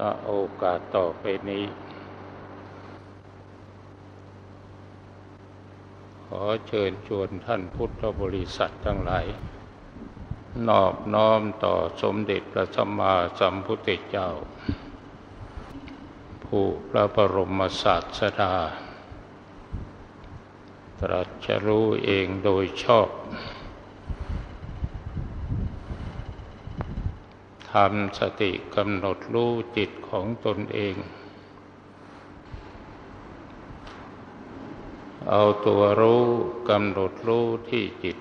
ณโอกาสต่อไปนี้ ขอเชิญชวนท่านพุทธบริษัททั้งหลาย นอบน้อมต่อสมเด็จพระสัมมาสัมพุทธเจ้า ผู้พระบรมศาสดาตรัสรู้เองโดยชอบ ทำสติกำหนดรู้จิตของตนเอง เอาตัวรู้กำหนดรู้ที่จิต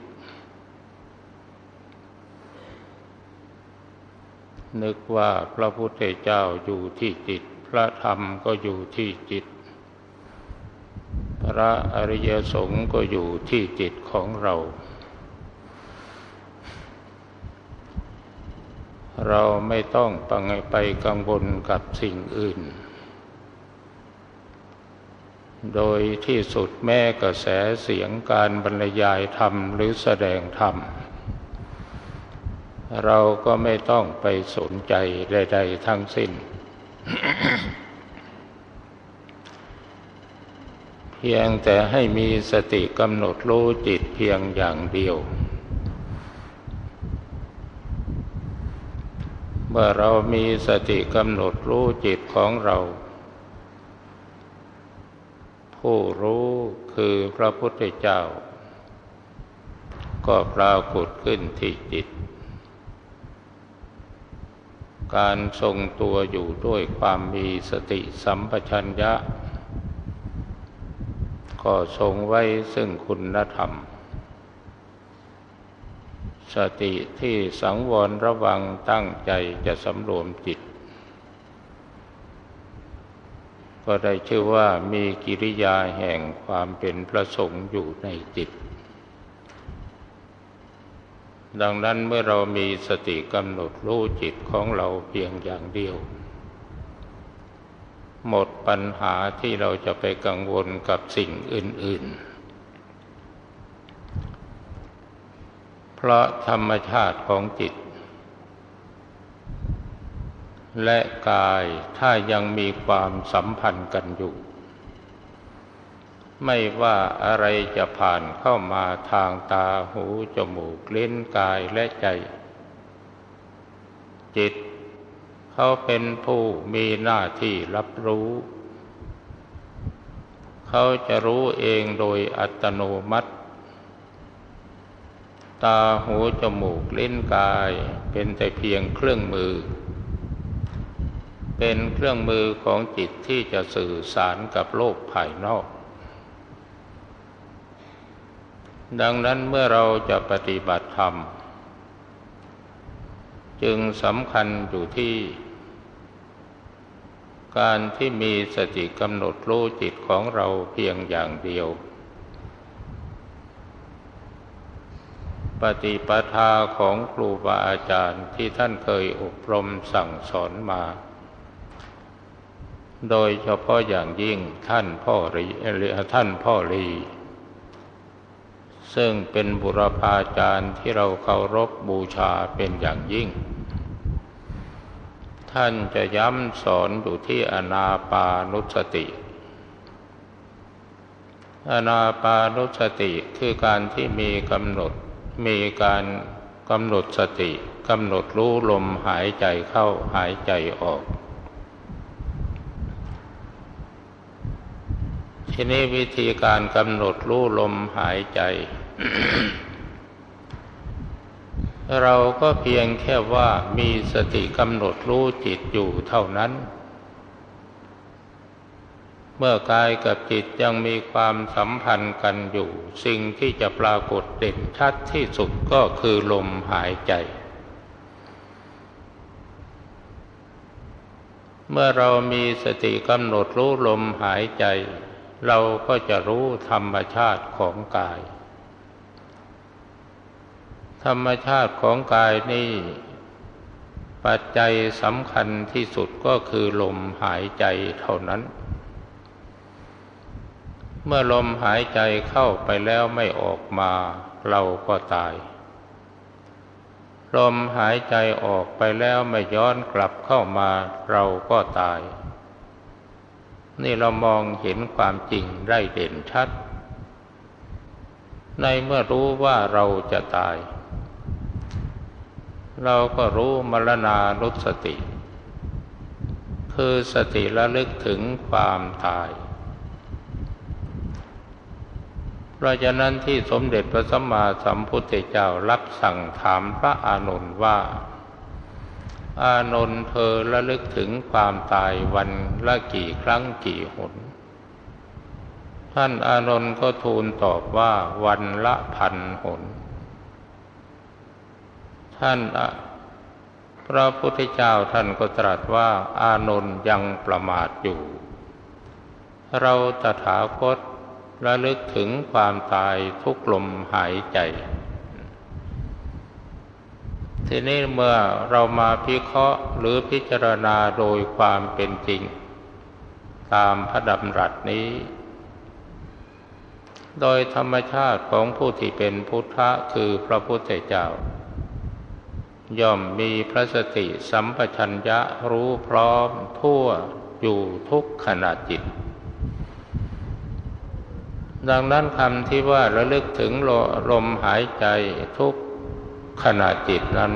นึกว่าพระพุทธเจ้าอยู่ที่จิต พระธรรมก็อยู่ที่จิต พระอริยสงฆ์ก็อยู่ที่จิตของเรา เราไม่ต้องปังไปกังวลกับสิ่งอื่น โดยที่สุดแม้กระแสเสียงการบรรยายธรรมหรือแสดงธรรม เราก็ไม่ต้องไปสนใจใด ๆ ทั้งสิ้น เพียงแต่ให้มีสติกำหนดรู้จิตเพียงอย่างเดียว เมื่อเรามีสติกำหนดรู้จิตของเรา ผู้รู้คือพระพุทธเจ้า ก็ปรากฏขึ้นที่จิต การทรงตัวอยู่ด้วยความมีสติสัมปชัญญะ ก็ทรงไว้ซึ่งคุณธรรม สติที่สังวรระวังตั้งใจจะสำรวมจิต ก็ได้ชื่อว่ามีกิริยาแห่งความเป็นพระสงฆ์อยู่ในจิต ดังนั้นเมื่อเรามีสติกำหนดรู้จิตของเราเพียงอย่างเดียว หมดปัญหาที่เราจะไปกังวลกับสิ่งอื่น ๆ เพราะธรรมชาติของจิต และกายถ้ายังมีความสัมพันธ์กันอยู่ ไม่ว่าอะไรจะผ่านเข้ามาทางตาหูจมูกลิ้นกายและใจ จิตเขาเป็นผู้มีหน้าที่รับรู้ เขาจะรู้เองโดยอัตโนมัติ ตาหูจมูกลิ้นกาย เป็นแต่เพียงเครื่องมือ เป็นเครื่องมือของจิตที่จะสื่อสารกับโลกภายนอก ดังนั้นเมื่อเราจะปฏิบัติธรรม จึงสำคัญอยู่ที่ การที่มีสติกำหนดรู้จิตของเราเพียงอย่างเดียว ปฏิปทาของครูบาอาจารย์ที่ท่านเคยอบรมสั่งสอนมา โดยเฉพาะอย่างยิ่งท่านพ่อรีท่านพ่อรีซึ่งเป็นบุรพาจารย์ที่เราเคารพบูชาเป็นอย่างยิ่ง ท่านจะย้ำสอนอยู่ที่อนาปานุสติ อนาปานุสติคือการที่มีกำหนด มีการกำหนดสติกำหนดรู้ลมหายใจเข้าหายใจออก ทีนี้วิธีการกำหนดรู้ลมหายใจ เราก็เพียงแค่ว่ามีสติกำหนดรู้จิตอยู่เท่านั้น เมื่อกายกับจิตยังมีความสัมพันธ์กันอยู่ สิ่งที่จะปรากฏเด่นชัดที่สุดก็คือลมหายใจ เมื่อเรามีสติกำหนดรู้ลมหายใจ เราก็จะรู้ธรรมชาติของกาย ธรรมชาติของกายนี่ปัจจัยสำคัญที่สุดก็คือลมหายใจเท่านั้น เมื่อลมหายใจเข้าไปแล้วไม่ออกมา เราก็ตาย ลมหายใจออกไปแล้วไม่ย้อนกลับเข้ามา เราก็ตาย นี่เรามองเห็นความจริงได้เด่นชัด ในเมื่อรู้ว่าเราจะตาย เราก็รู้มรณานุสติ คือสติระลึกถึงความตาย เพราะฉะนั้นที่สมเด็จพระสัมมาสัมพุทธเจ้ารับสั่งถามพระอานนท์ว่า อานนท์เธอระลึกถึงความตายวันละกี่ครั้งกี่หน ท่านอานนท์ก็ทูลตอบว่าวันละพันหน ท่านพระพุทธเจ้าท่านก็ตรัสว่าอานนท์ยังประมาทอยู่ เราตถาคต ระลึกถึงความตายทุกลมหายใจ ทีนี้เมื่อเรามาพิเคราะห์หรือพิจารณาโดยความเป็นจริง ตามพระดำรัสนี้ โดยธรรมชาติของผู้ที่เป็นพุทธะคือพระพุทธเจ้า ย่อมมีพระสติสัมปชัญญะรู้พร้อมทั่วอยู่ทุกขณะจิต ดังนั้นคำที่ว่าระลึกถึงลมหายใจทุกขณะจิตนั้น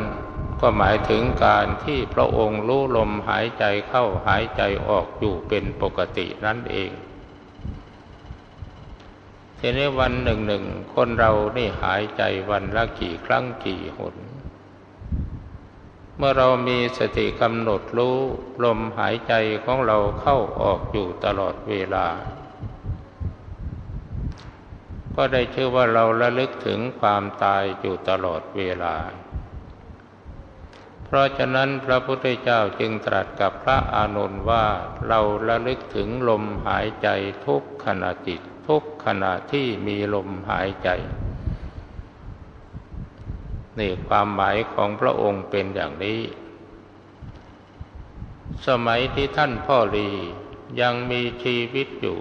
ก็หมายถึงการที่พระองค์รู้ลมหายใจเข้าหายใจออกอยู่เป็นปกตินั่นเองทีนี้วันหนึ่งหนึ่งคนเรานี่หายใจวันละกี่ครั้งกี่หน เมื่อเรามีสติกำหนดรู้ลมหายใจของเราเข้าออกอยู่ตลอดเวลา ก็ได้ชื่อว่าเราระลึกถึงความตายอยู่ตลอดเวลา เพราะฉะนั้นพระพุทธเจ้าจึงตรัสกับพระอานนท์ว่าเราระลึกถึงลมหายใจทุกขณะจิตทุกขณะที่มีลมหายใจนี่ความหมายของพระองค์เป็นอย่างนี้ สมัยที่ท่านพ่อรียังมีชีวิตอยู่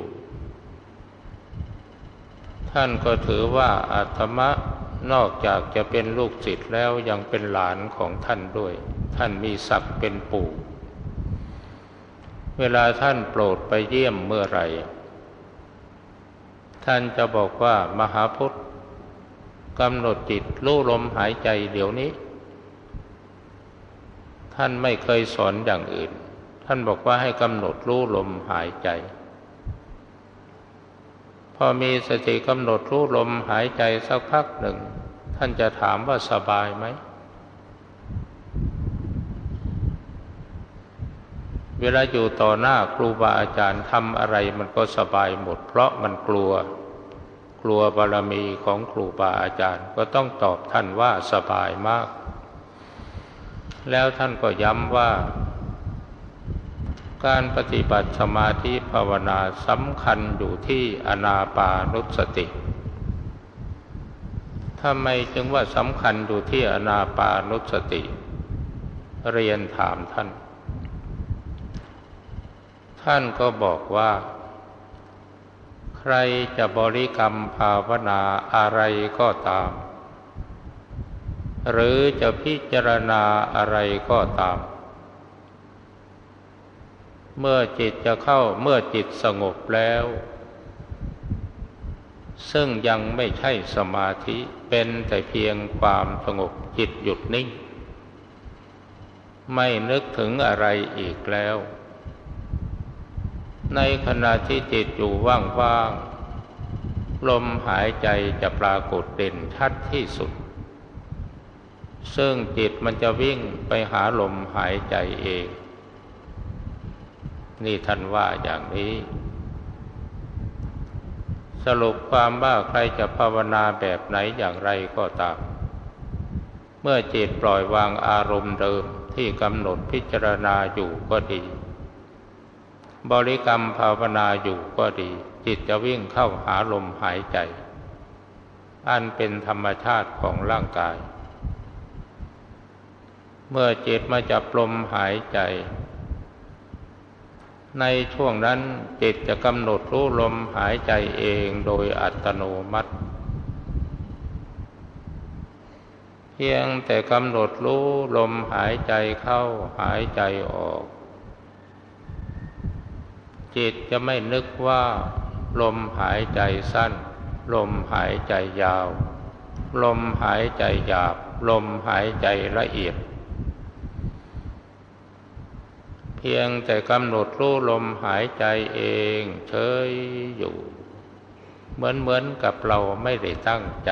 ท่านก็ถือว่าอาตมะนอกจากจะเป็นลูกศิษย์แล้วยังเป็นหลานของท่านด้วย ท่านมีศักดิ์เป็นปู่ เวลาท่านโปรดไปเยี่ยมเมื่อไรท่านจะบอกว่ามหาพุทธกำหนดจิตรู้ลมหายใจเดี๋ยวนี้ ท่านไม่เคยสอนอย่างอื่น ท่านบอกว่าให้กำหนดรู้ลมหายใจ พอมีสติกำหนดรู้ลมหายใจสักพักหนึ่ง ท่านจะถามว่าสบายไหม เวลาอยู่ต่อหน้าครูบาอาจารย์ทำอะไรมันก็สบายหมด เพราะมันกลัว กลัวบารมีของครูบาอาจารย์ ก็ต้องตอบท่านว่าสบายมาก แล้วท่านก็ย้ำว่า การปฏิบัติสมาธิภาวนาสำคัญอยู่ที่อนาปานุสติทำไมจึงว่าสำคัญอยู่ที่อนาปานุสติ เรียนถามท่าน ท่านก็บอกว่า ใครจะบริกรรมภาวนาอะไรก็ตาม หรือจะพิจารณาอะไรก็ตาม เมื่อจิตจะเข้าเมื่อจิตสงบแล้ว ซึ่งยังไม่ใช่สมาธิเป็นแต่เพียงความสงบจิตหยุดนิ่ง ไม่นึกถึงอะไรอีกแล้ว ในขณะที่จิตอยู่ว่างๆลมหายใจจะปรากฏเด่นชัดที่สุด ซึ่งจิตมันจะวิ่งไปหาลมหายใจเอง นี่ท่านว่าอย่างนี้ สรุปความว่าใครจะภาวนาแบบไหนอย่างไรก็ตาม เมื่อจิตปล่อยวางอารมณ์เดิมที่กำหนดพิจารณาอยู่ก็ดี บริกรรมภาวนาอยู่ก็ดี จิตจะวิ่งเข้าหาลมหายใจ อันเป็นธรรมชาติของร่างกาย เมื่อจิตมาจับลมหายใจ ในช่วงนั้นจิตจะกำหนดรู้ลมหายใจเองโดยอัตโนมัติ เพียงแต่กำหนดรู้ลมหายใจเข้าหายใจออก จิตจะไม่นึกว่า ลมหายใจสั้น ลมหายใจยาว ลมหายใจหยาบ ลมหายใจละเอียด เพียงแต่กำหนดรู้ลมหายใจเองเฉยอยู่ เหมือนเหมือนกับเราไม่ได้ตั้งใจ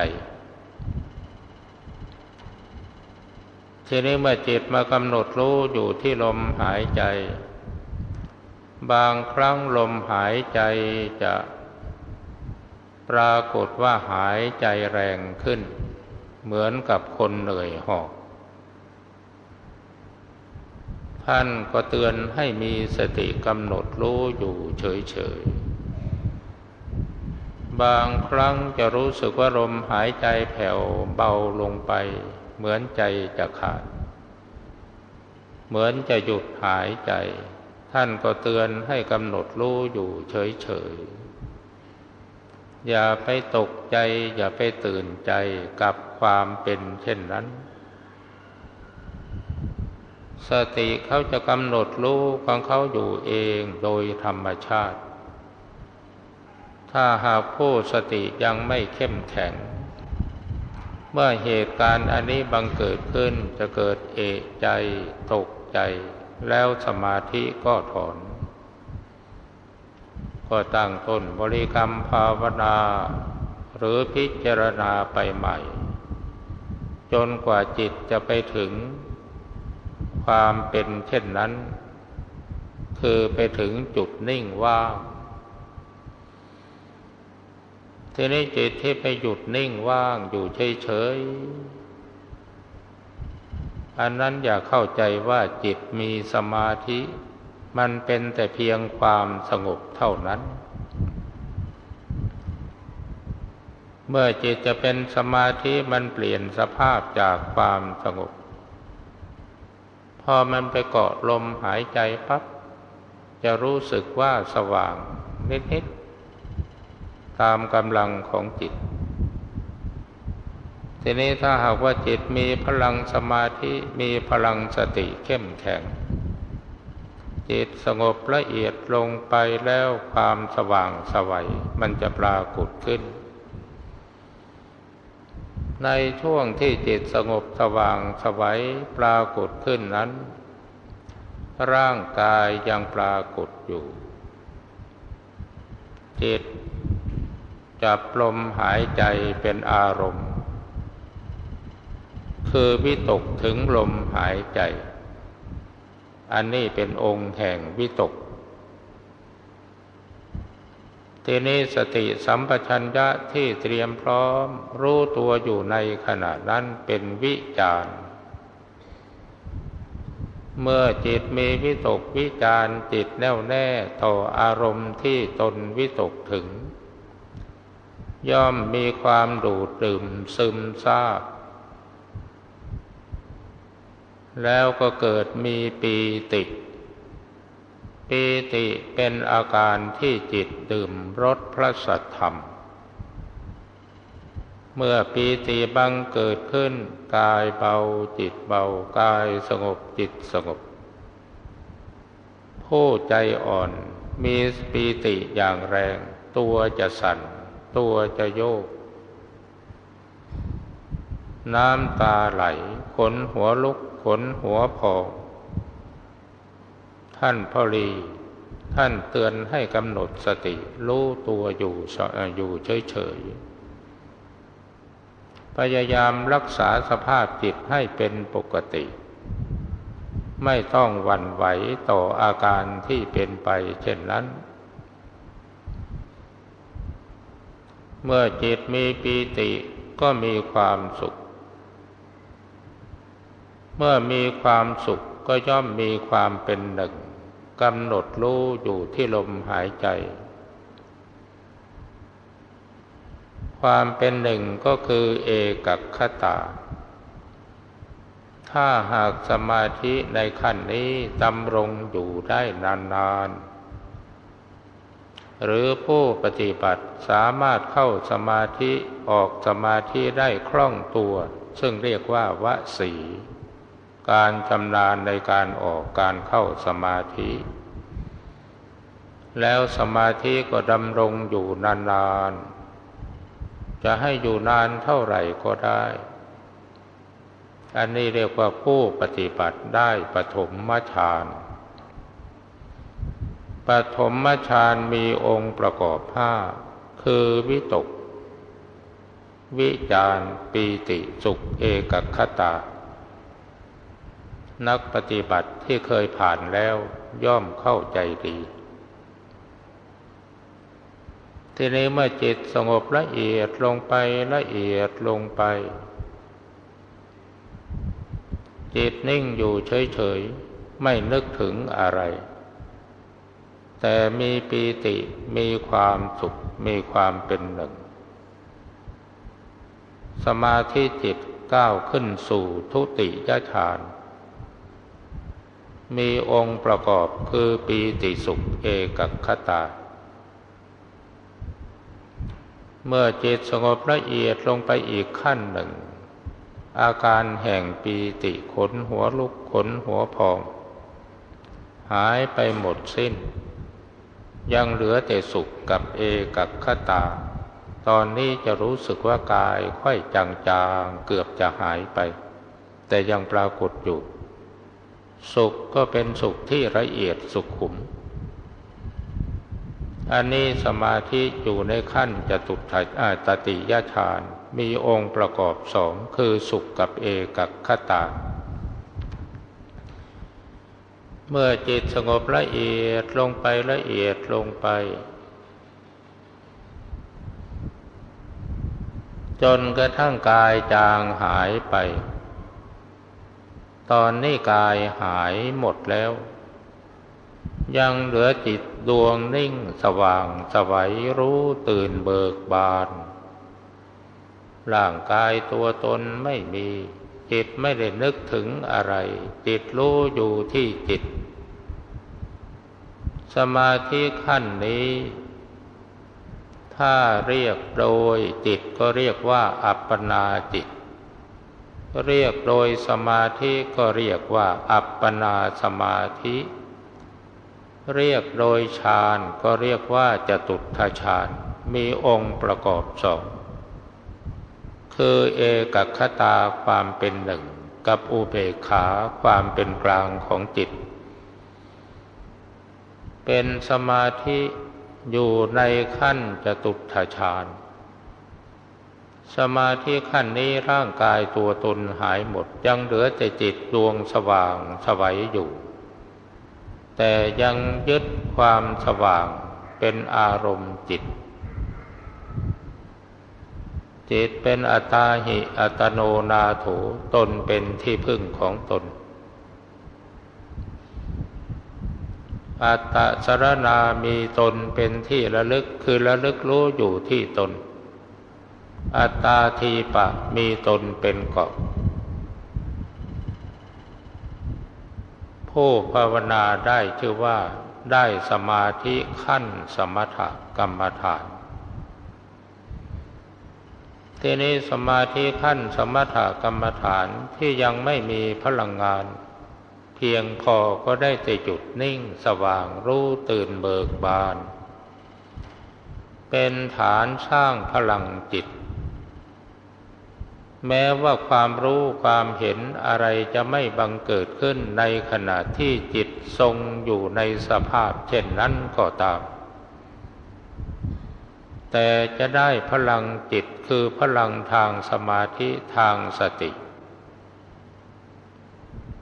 ทีนี้เมื่อจิตมากำหนดรู้อยู่ที่ลมหายใจ บางครั้งลมหายใจจะปรากฏว่าหายใจแรงขึ้น เหมือนกับคนเหนื่อยหอบ ท่านก็เตือนให้มีสติกำหนดรู้อยู่เฉยๆ บางครั้งจะรู้สึกว่าลมหายใจแผ่วเบาลงไป เหมือนใจจะขาด เหมือนจะหยุดหายใจ ท่านก็เตือนให้กำหนดรู้อยู่เฉยๆอย่าไปตกใจอย่าไปตื่นใจกับความเป็นเช่นนั้น สติเขาจะกำหนดรู้ของเขาอยู่เองโดยธรรมชาติ ถ้าหากผู้สติยังไม่เข้มแข็ง เมื่อเหตุการณ์อันนี้บังเกิดขึ้นจะเกิดเอกใจ ตกใจ แล้วสมาธิก็ถอน ก็ตั้งต้นบริกรรมภาวนา หรือพิจารณาไปใหม่ จนกว่าจิตจะไปถึง ความเป็นเช่นนั้น คือไปถึงจุดนิ่งว่างทีนี้จิตที่ไปหยุดนิ่งว่างอยู่เฉยๆ อันนั้นอย่าเข้าใจว่าจิตมีสมาธิ มันเป็นแต่เพียงความสงบเท่านั้น เมื่อจิตจะเป็นสมาธิมันเปลี่ยนสภาพจากความสงบ พอมันไปเกาะลมหายใจปับ๊บจะรู้สึกว่าสว่างนิดๆตามกำลังของจิต ทีนี้ถ้าหากว่าจิตมีพลังสมาธิมีพลังสติเข้มแข็ง จิตสงบละเอียดลงไปแล้วความสว่างสวัยมันจะปรากฏขึ้น ในช่วงที่จิตสงบสว่างสวัยปรากฏขึ้นนั้น ร่างกายยังปรากฏอยู่ จิตจับลมหายใจเป็นอารมณ์ คือวิตกถึงลมหายใจ อันนี้เป็นองค์แห่งวิตก ทีนี้สติสัมปชัญญะที่เตรียมพร้อม รู้ตัวอยู่ในขณะนั้นเป็นวิจารเมื่อจิตมีวิตกวิจารจิตแน่วแน่ต่ออารมณ์ที่ตนวิตกถึง ย่อมมีความดูดดื่มซึมซาบ แล้วก็เกิดมีปีติ ปีติเป็นอาการที่จิตดื่มรสพระสัทธรรม เมื่อปีติบังเกิดขึ้น กายเบาจิตเบากายสงบจิตสงบ ผู้ใจอ่อนมีปีติอย่างแรง ตัวจะสั่น ตัวจะโยก น้ำตาไหล ขนหัวลุกขนหัวพอง ท่านพ่อรีท่านเตือนให้กำหนดสติรู้ตัวอยู่อยู่เฉยๆ พยายามรักษาสภาพจิตให้เป็นปกติ ไม่ต้องหวั่นไหวต่ออาการที่เป็นไปเช่นนั้น เมื่อจิตมีปีติก็มีความสุข เมื่อมีความสุขก็ย่อมมีความเป็นหนึ่ง กำหนดรู้อยู่ที่ลมหายใจ ความเป็นหนึ่งก็คือเอกคตา ถ้าหากสมาธิในขั้นนี้ดำรงอยู่ได้นานๆ หรือผู้ปฏิบัติสามารถเข้าสมาธิออกสมาธิได้คล่องตัว ซึ่งเรียกว่าวสี การชำนาญในการออกการเข้าสมาธิ แล้วสมาธิก็ดำรงอยู่นานๆ จะให้อยู่นานเท่าไหร่ก็ได้ อันนี้เรียกว่าผู้ปฏิบัติได้ปฐมฌานปฐมฌานมีองค์ประกอบห้าคือวิตก วิจารปีติสุขเอกคตา นักปฏิบัติที่เคยผ่านแล้วย่อมเข้าใจดี ทีนี้เมื่อจิตสงบละเอียดลงไปละเอียดลงไป จิตนิ่งอยู่เฉยๆ ไม่นึกถึงอะไร แต่มีปีติมีความสุขมีความเป็นหนึ่ง สมาธิจิตก้าวขึ้นสู่ทุติยฌาน มีองค์ประกอบคือปีติสุขเอกคตา เมื่อจิตสงบละเอียดลงไปอีกขั้นหนึ่ง อาการแห่งปีติขนหัวลุกขนหัวพอง หายไปหมดสิ้น ยังเหลือแต่สุขกับเอกับขตา ตอนนี้จะรู้สึกว่ากายค่อยจางๆเกือบจะหายไป แต่ยังปรากฏอยู่ สุขก็เป็นสุขที่ละเอียดสุขขุม อันนี้สมาธิอยู่ในขั้นจะตุถตติยฌาน มีองค์ประกอบสองคือสุขกับเอกับขตา เมื่อจิตสงบละเอียดลงไปละเอียดลงไป จนกระทั่งกายจางหายไป ตอนนี้กายหายหมดแล้ว ยังเหลือจิตดวงนิ่งสว่างสวัยรู้ตื่นเบิกบาน ร่างกายตัวตนไม่มี จิตไม่ได้นึกถึงอะไร จิตรู้อยู่ที่จิต สมาธิขั้นนี้ ถ้าเรียกโดยจิตก็เรียกว่าอัปปนาจิต เรียกโดยสมาธิก็เรียกว่า อัปปนาสมาธิ เรียกโดยฌานก็เรียกว่าจตุทฌาน มีองค์ประกอบสองคือเอกคตาความเป็นหนึ่ง กับอุเบกขาความเป็นกลางของจิต เป็นสมาธิอยู่ในขั้นจตุถฌาน สมาธิขั้นนี้ร่างกายตัวตนหายหมด ยังเหลือแต่จิตดวงสว่างสวัยอยู่ แต่ยังยึดความสว่างเป็นอารมณ์จิต จิตเป็นอัตาหิอัตโนนาโถตนเป็นที่พึ่งของตน อัตตสรณามีตนเป็นที่ระลึกคือระลึกรู้อยู่ที่ตน อัตตาทีปะมีตนเป็นเกาะผู้ภาวนาได้ชื่อว่าได้สมาธิขั้นสมถกรรมฐาน ทีนี้สมาธิขั้นสมถกรรมฐานที่ยังไม่มีพลังงาน เพียงพอก็ได้แต่จุดนิ่งสว่างรู้ตื่นเบิกบาน เป็นฐานสร้างพลังจิต แม้ว่าความรู้ความเห็นอะไรจะไม่บังเกิดขึ้นในขณะที่จิตทรงอยู่ในสภาพเช่นนั้นก็ตาม แต่จะได้พลังจิตคือพลังทางสมาธิทางสติ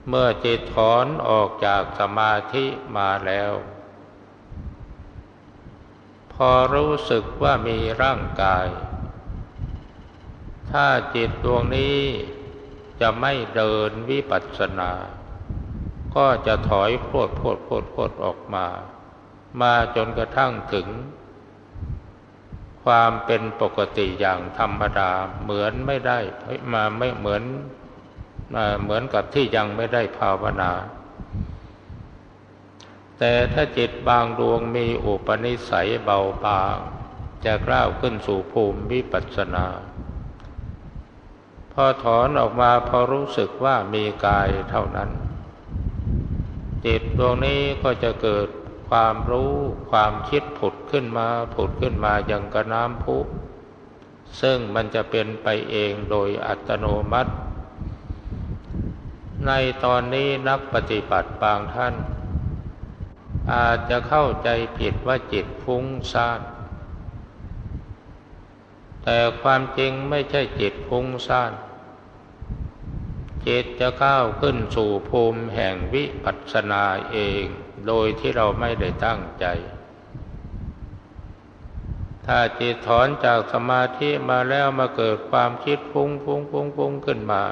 เมื่อจิตถอนออกจากสมาธิมาแล้ว พอรู้สึกว่ามีร่างกาย ถ้าจิตดวงนี้จะไม่เดินวิปัสสนา ก็จะถอยพวดพวดพวดพวดออกมา มาจนกระทั่งถึง ความเป็นปกติอย่างธรรมดาเหมือนไม่ได้มาไม่เหมือนเหมือนกับที่ยังไม่ได้ภาวนา แต่ถ้าจิตบางดวงมีอุปนิสัยเบาบาง จะกล้าวขึ้นสู่ภูมิวิปัสสนา พอถอนออกมาพอรู้สึกว่ามีกายเท่านั้น จิตดวงนี้ก็จะเกิดความรู้ความคิดผุดขึ้นมาผุดขึ้นมาอย่างกระน้ำพุซึ่งมันจะเป็นไปเองโดยอัตโนมัติ ในตอนนี้นักปฏิบัติบางท่าน อาจจะเข้าใจผิดว่าจิตฟุ้งซ่าน แต่ความจริงไม่ใช่จิตฟุ้งซ่าน จิตจะก้าวขึ้นสู่ภูมิแห่งวิปัสสนาเอง โดยที่เราไม่ได้ตั้งใจ ถ้าจิตถอนจากสมาธิมาแล้วมาเกิดความคิดฟุ้งฟุ้งฟุ้งฟุ้งขึ้นมา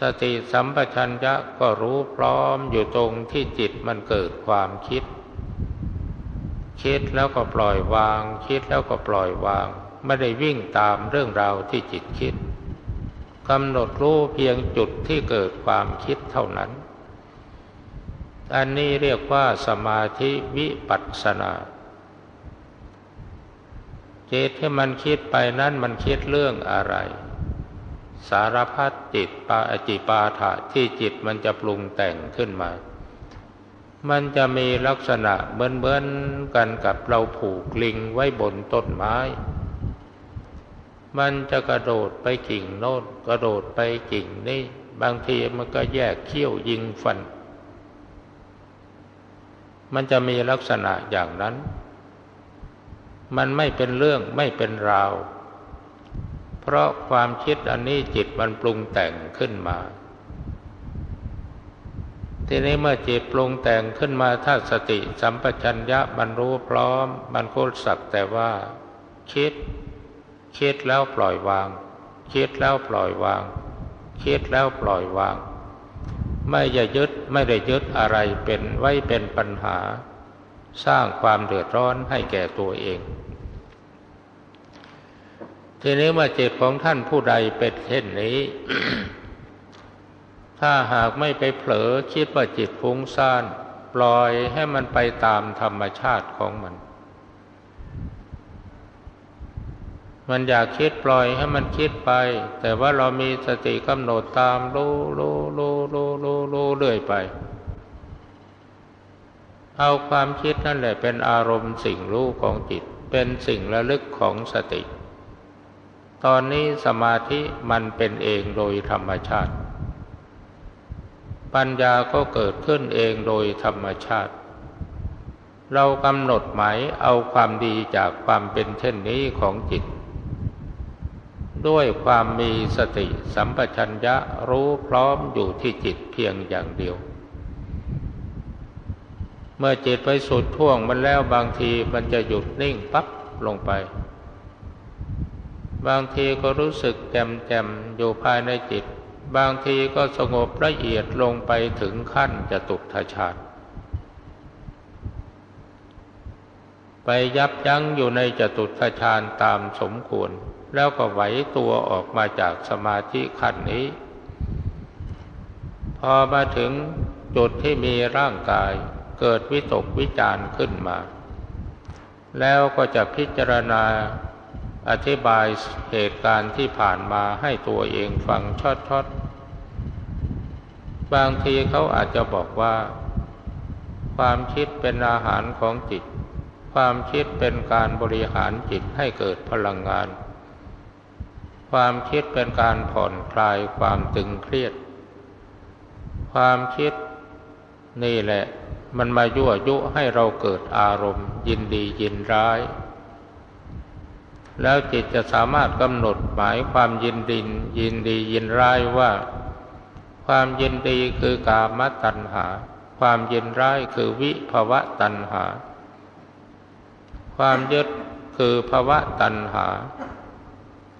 สติสัมปชัญญะก็รู้พร้อมอยู่ตรงที่จิตมันเกิดความคิด คิดแล้วก็ปล่อยวาง คิดแล้วก็ปล่อยวาง ไม่ได้วิ่งตามเรื่องราวที่จิตคิดกำหนดรู้เพียงจุดที่เกิดความคิดเท่านั้น อันนี้เรียกว่าสมาธิวิปัสสนาจิตที่มันคิดไปนั้นมันคิดเรื่องอะไร สารพัดจิตปาจิปาถะที่จิตมันจะปรุงแต่งขึ้นมา มันจะมีลักษณะเหมือนๆกันกับเราผูกลิงไว้บนต้นไม้ มันจะกระโดดไปกิ่งโน้นกระโดดไปกิ่งนี่บางทีมันก็แยกเขี้ยวยิงฟัน มันจะมีลักษณะอย่างนั้น มันไม่เป็นเรื่องไม่เป็นราว เพราะความคิดอันนี้จิตมันปรุงแต่งขึ้นมาทีนี้เมื่อจิตปรุงแต่งขึ้นมาถ้าสติสัมปชัญญะมันรู้พร้อม มันโคตรสักแต่ว่า คิด คิดแล้วปล่อยวาง คิดแล้วปล่อยวาง คิดแล้วปล่อยวาง ไม่จะยึดไม่ได้ยึดอะไรเป็นไว้เป็นปัญหา สร้างความเดือดร้อนให้แก่ตัวเอง ทีนี้เมื่อจิตของท่านผู้ใดเป็นเช่นนี้ ถ้าหากไม่ไปเผลอคิดว่าจิตฟุ้งซ่าน ปล่อยให้มันไปตามธรรมชาติของมัน มันอยากคิดปล่อยให้มันคิดไป แต่ว่าเรามีสติกำหนดตามรู้รู้รู้รู้รู้รู้เรื่อยไป เอาความคิดนั่นแหละเป็นอารมณ์สิ่งรู้ของจิต เป็นสิ่งระลึกของสติ ตอนนี้สมาธิมันเป็นเองโดยธรรมชาติ ปัญญาก็เกิดขึ้นเองโดยธรรมชาติเรากำหนดหมายเอาความดีจากความเป็นเช่นนี้ของจิต ด้วยความมีสติสัมปชัญญะรู้พร้อมอยู่ที่จิตเพียงอย่างเดียว เมื่อจิตไปสุดท่วงมันแล้วบางทีมันจะหยุดนิ่งปั๊บลงไป บางทีก็รู้สึกแจ่มแจ่มอยู่ภายในจิต บางทีก็สงบละเอียดลงไปถึงขั้นจะตุทชาติไปยับยั้งอยู่ในจตุทชาญตามสมควร แล้วก็ไหวตัวออกมาจากสมาธิขั้นนี้ พอมาถึงจุดที่มีร่างกายเกิดวิตกวิจารขึ้นมา แล้วก็จะพิจารณาอธิบายเหตุการณ์ที่ผ่านมาให้ตัวเองฟังชอดๆบางทีเขาอาจจะบอกว่า ความคิดเป็นอาหารของจิต ความคิดเป็นการบริหารจิตให้เกิดพลังงาน ความคิดเป็นการผ่อนคลายความตึงเครียด ความคิดนี่แหละ มันมายั่วยุให้เราเกิดอารมณ์ ยินดียินร้าย แล้วจิตจะสามารถกำหนดหมายความยินดิน ยินดียินร้ายว่า ความยินดีคือกามตัณหา ความยินร้ายคือวิภวะตัณหา ความยึดคือภวะตัณหา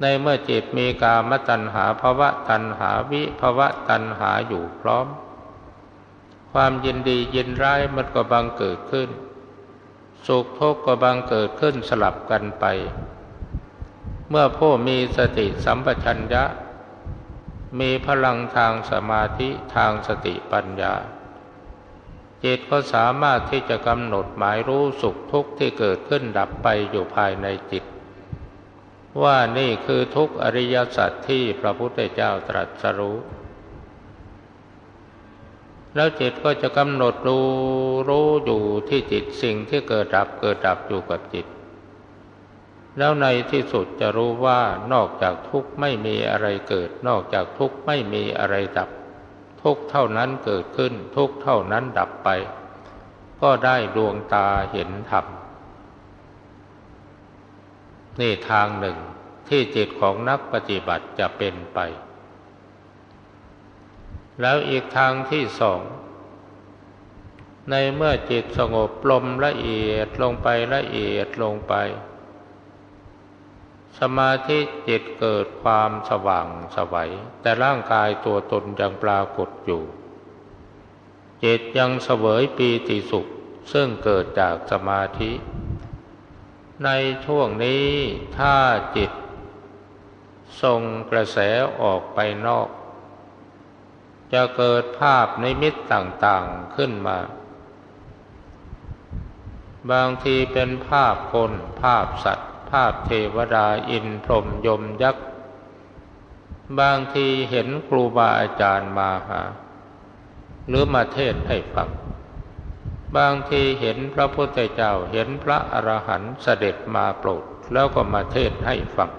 ในเมื่อจิตมีกามตัณหาภวะตัณหาวิภวะตัณหาอยู่พร้อม ความยินดียินร้ายมันก็บังเกิดขึ้น สุขทุกข์ก็บังเกิดขึ้นสลับกันไป เมื่อผู้มีสติสัมปชัญญะ มีพลังทางสมาธิทางสติปัญญา จิตก็สามารถที่จะกำหนดหมายรู้สุขทุกข์ที่เกิดขึ้นดับไปอยู่ภายในจิต ว่านี่คือทุกอริยสัจที่พระพุทธเจ้าตรัสรู้ แล้วจิตก็จะกำหนดรู้รู้อยู่ที่จิตสิ่งที่เกิดดับเกิดดับอยู่กับจิต แล้วในที่สุดจะรู้ว่านอกจากทุกข์ไม่มีอะไรเกิด นอกจากทุกข์ไม่มีอะไรดับ ทุกเท่านั้นเกิดขึ้น ทุกเท่านั้นดับไป ก็ได้ดวงตาเห็นธรรม นี่ทางหนึ่งที่จิตของนักปฏิบัติจะเป็นไป แล้วอีกทางที่สอง ในเมื่อจิตสงบลมละเอียดลงไปละเอียดลงไป สมาธิจิตเกิดความสว่างสวัย แต่ร่างกายตัวตนยังปรากฏอยู่ จิตยังเสวยปีติสุขซึ่งเกิดจากสมาธิ ในช่วงนี้ถ้าจิตส่งกระแสออกไปนอก จะเกิดภาพในมิตต่างๆขึ้นมา บางทีเป็นภาพคน ภาพสัตว์ ภาพเทวดาอินพรหมยมยักษ์บางทีเห็นครูบาอาจารย์มาหา หรือมาเทศให้ฟัง บางทีเห็นพระพุทธเจ้าเห็นพระอรหันต์เสด็จมาโปรดแล้วก็มาเทศให้ฟัง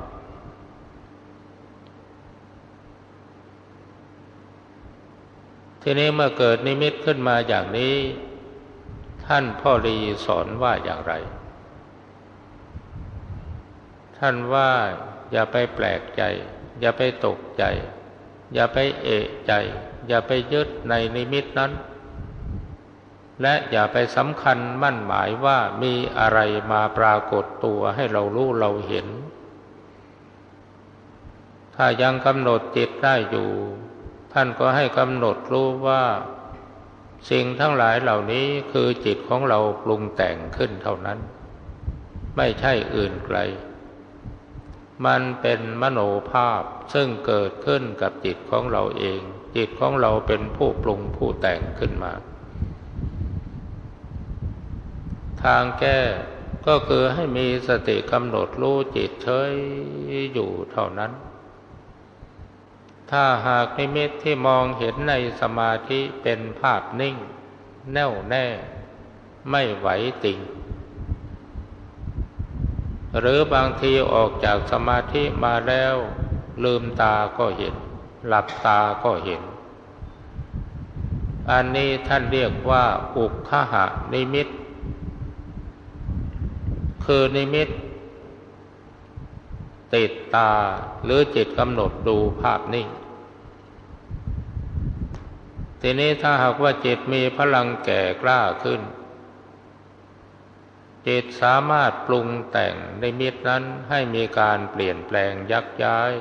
ทีนี้เมื่อเกิดนิมิตขึ้นมาอย่างนี้ ท่านพ่อรีสอนว่าอย่างไร ท่านว่าอย่าไปแปลกใจ อย่าไปตกใจ อย่าไปเอะใจ อย่าไปยึดในนิมิตนั้น และอย่าไปสำคัญมั่นหมายว่ามีอะไรมาปรากฏตัวให้เรารู้เราเห็น ถ้ายังกำหนดจิตได้อยู่ ท่านก็ให้กำหนดรู้ว่า สิ่งทั้งหลายเหล่านี้คือจิตของเราปรุงแต่งขึ้นเท่านั้น ไม่ใช่อื่นไกล มันเป็นมโนภาพซึ่งเกิดขึ้นกับจิตของเราเอง จิตของเราเป็นผู้ปรุงผู้แต่งขึ้นมา ทางแก้ก็คือให้มีสติกำหนดรู้จิตเฉยอยู่เท่านั้น ถ้าหากนิมิตที่มองเห็นในสมาธิเป็นภาพนิ่ง แน่วแน่ ไม่ไหวติงหรือบางทีออกจากสมาธิมาแล้ว ลืมตาก็เห็น หลับตาก็เห็น อันนี้ท่านเรียกว่าอุกขหะนิมิต คือนิมิต ติดตาหรือจิตกำหนดดูภาพนิ่งทีนี้ถ้าหากว่าจิตมีพลังแก่กล้าขึ้น จิตสามารถปรุงแต่งในมิตนั้นให้มีการเปลี่ยนแปลงยักย้าย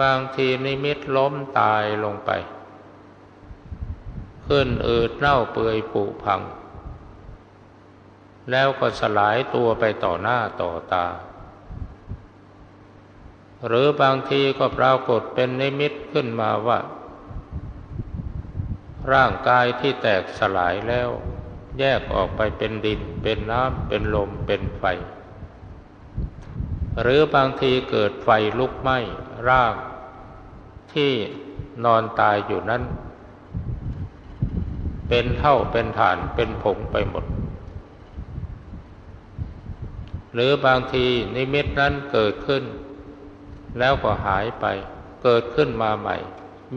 บางทีนิมิตล้มตายลงไป ขึ้นอืดเน่าเปื่อยผุพัง แล้วก็สลายตัวไปต่อหน้าต่อตา หรือบางทีก็ปรากฏเป็นนิมิตขึ้นมาว่า ร่างกายที่แตกสลายแล้ว แยกออกไปเป็นดิน เป็นน้ำเป็นลมเป็นไฟ หรือบางทีเกิดไฟลุกไหม้ร่าง ที่นอนตายอยู่นั้น เป็นเท่าเป็นฐานเป็นผงไปหมด หรือบางทีนิมิตนั้นเกิดขึ้น แล้วก็หายไป เกิดขึ้นมาใหม่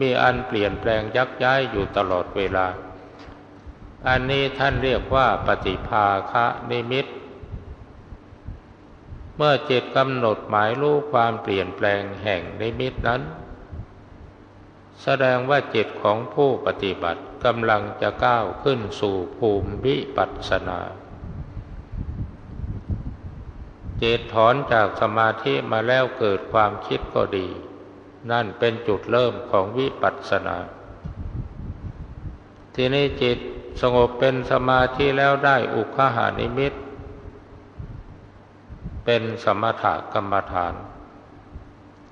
มีอันเปลี่ยนแปลงยักย้ายอยู่ตลอดเวลา อันนี้ท่านเรียกว่าปฏิภาคะนิมิต เมื่อจิตกำหนดหมายรู้ความเปลี่ยนแปลงแห่งนิมิตนั้น แสดงว่าจิตของผู้ปฏิบัติกำลังจะก้าวขึ้นสู่ภูมิวิปัสสนา จิตถอนจากสมาธิมาแล้วเกิดความคิดก็ดี นั่นเป็นจุดเริ่มของวิปัสสนา ทีนี้จิตสงบเป็นสมาธิแล้วได้อุคหานิมิต เป็นสมถกรรมฐาน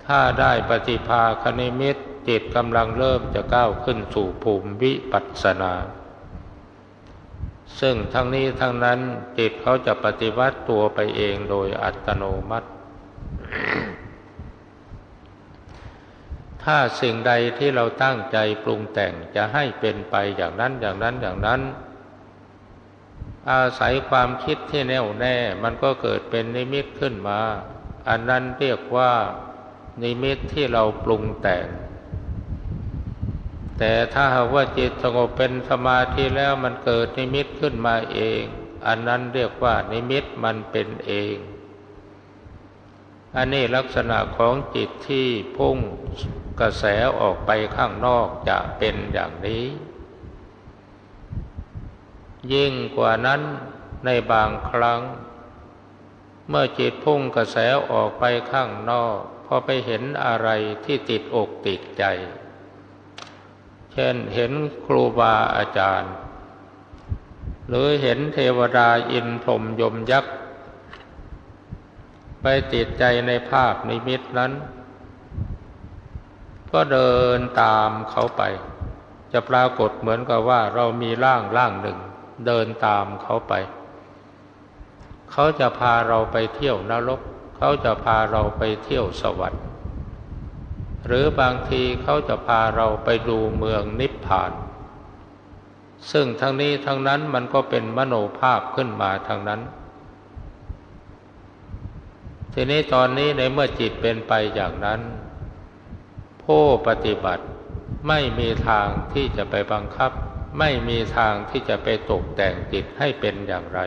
ถ้าได้ปฏิภาคนิมิตจิตกำลังเริ่มจะก้าวขึ้นสู่ภูมิวิปัสสนา ซึ่งทั้งนี้ทั้งนั้นจิตเขาจะปฏิวัติตัวไปเองโดยอัตโนมัติ ถ้าสิ่งใดที่เราตั้งใจปรุงแต่งจะให้เป็นไปอย่างนั้นอย่างนั้นอย่างนั้น อาศัยความคิดที่แน่วแน่มันก็เกิดเป็นนิมิตขึ้นมา อันนั้นเรียกว่านิมิตที่เราปรุงแต่ง แต่ถ้าหากว่าจิตสงบเป็นสมาธิแล้วมันเกิดนิมิตขึ้นมาเอง อันนั้นเรียกว่านิมิตมันเป็นเอง อันนี้ลักษณะของจิตที่พุ่งกระแสออกไปข้างนอกจะเป็นอย่างนี้ ยิ่งกว่านั้นในบางครั้ง เมื่อจิตพุ่งกระแสออกไปข้างนอก พอไปเห็นอะไรที่ติดอกติดใจ เช่นเห็นครูบาอาจารย์ หรือเห็นเทวดาอินพรมยมยักษ์ ไปติดใจในภาพนิมิตนั้น ก็เดินตามเขาไป จะปรากฏเหมือนกับว่าเรามีร่างร่างหนึ่ง เดินตามเขาไป เขาจะพาเราไปเที่ยวนรก เขาจะพาเราไปเที่ยวสวรรค์ หรือบางทีเขาจะพาเราไปดูเมืองนิพพาน ซึ่งทั้งนี้ทั้งนั้นมันก็เป็นมโนภาพขึ้นมาทั้งนั้น ทีนี้ตอนนี้ในเมื่อจิตเป็นไปอย่างนั้น ผู้ปฏิบัติไม่มีทางที่จะไปบังคับ ไม่มีทางที่จะไปตกแต่งจิตให้เป็นอย่างไร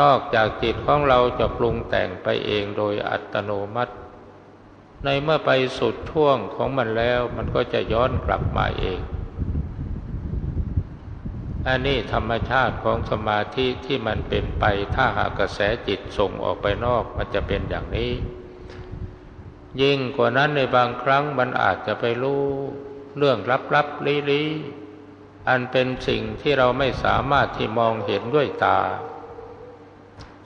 นอกจากจิตของเราจะปรุงแต่งไปเองโดยอัตโนมัติ ในเมื่อไปสุดท่วงของมันแล้วมันก็จะย้อนกลับมาเอง อันนี้ธรรมชาติของสมาธิที่มันเป็นไปถ้าหากกระแสจิตส่งออกไปนอกมันจะเป็นอย่างนี้ ยิ่งกว่านั้นในบางครั้งมันอาจจะไปรู้เรื่องลับๆลี้ๆอันเป็นสิ่งที่เราไม่สามารถที่มองเห็นด้วยตา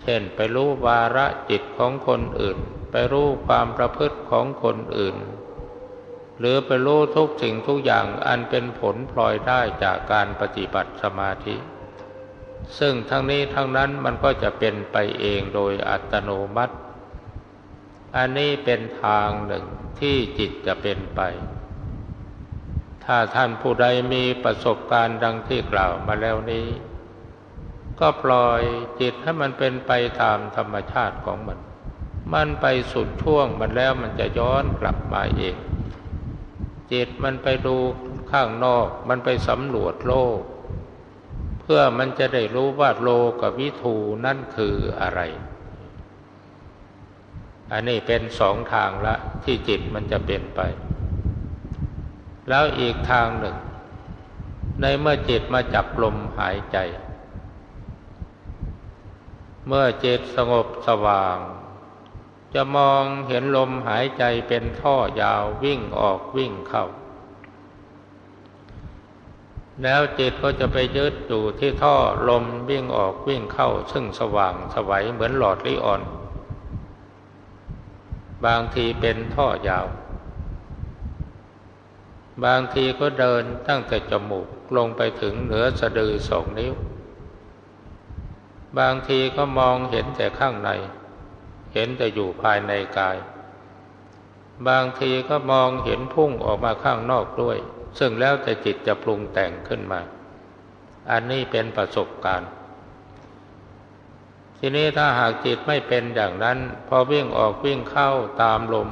เช่นไปรู้วาระจิตของคนอื่น ไปรู้ความประพฤติของคนอื่น หรือไปรู้ทุกสิ่งทุกอย่างอันเป็นผลพลอยได้จากการปฏิบัติสมาธิ ซึ่งทั้งนี้ทั้งนั้นมันก็จะเป็นไปเองโดยอัตโนมัติ อันนี้เป็นทางหนึ่งที่จิตจะเป็นไป ถ้าท่านผู้ใดมีประสบการณ์ดังที่กล่าวมาแล้วนี้ ก็ปล่อยจิตให้มันเป็นไปตามธรรมชาติของมัน มันไปสุดช่วงมันแล้วมันจะย้อนกลับมาเอง จิตมันไปดูข้างนอก มันไปสำรวจโลก เพื่อมันจะได้รู้ว่าโลกับวิถูนั่นคืออะไร อันนี้เป็นสองทางละที่จิตมันจะเป็นไป แล้วอีกทางหนึ่ง ในเมื่อจิตมาจับลมหายใจ เมื่อจิตสงบสว่าง จะมองเห็นลมหายใจเป็นท่อยาววิ่งออกวิ่งเข้า แล้วจิตก็จะไปยึดอยู่ที่ท่อลมวิ่งออกวิ่งเข้า ซึ่งสว่างสวัยเหมือนหลอดลิออน บางทีเป็นท่อยาว บางทีก็เดินตั้งแต่จมูกลงไปถึงเหนือสะดือสองนิ้ว บางทีก็มองเห็นแต่ข้างใน เห็นแต่อยู่ภายในกาย บางทีก็มองเห็นพุ่งออกมาข้างนอกด้วย ซึ่งแล้วแต่จิตจะปรุงแต่งขึ้นมา อันนี้เป็นประสบการณ์ ทีนี้ถ้าหากจิตไม่เป็นอย่างนั้น พอวิ่งออกวิ่งเข้าตามลม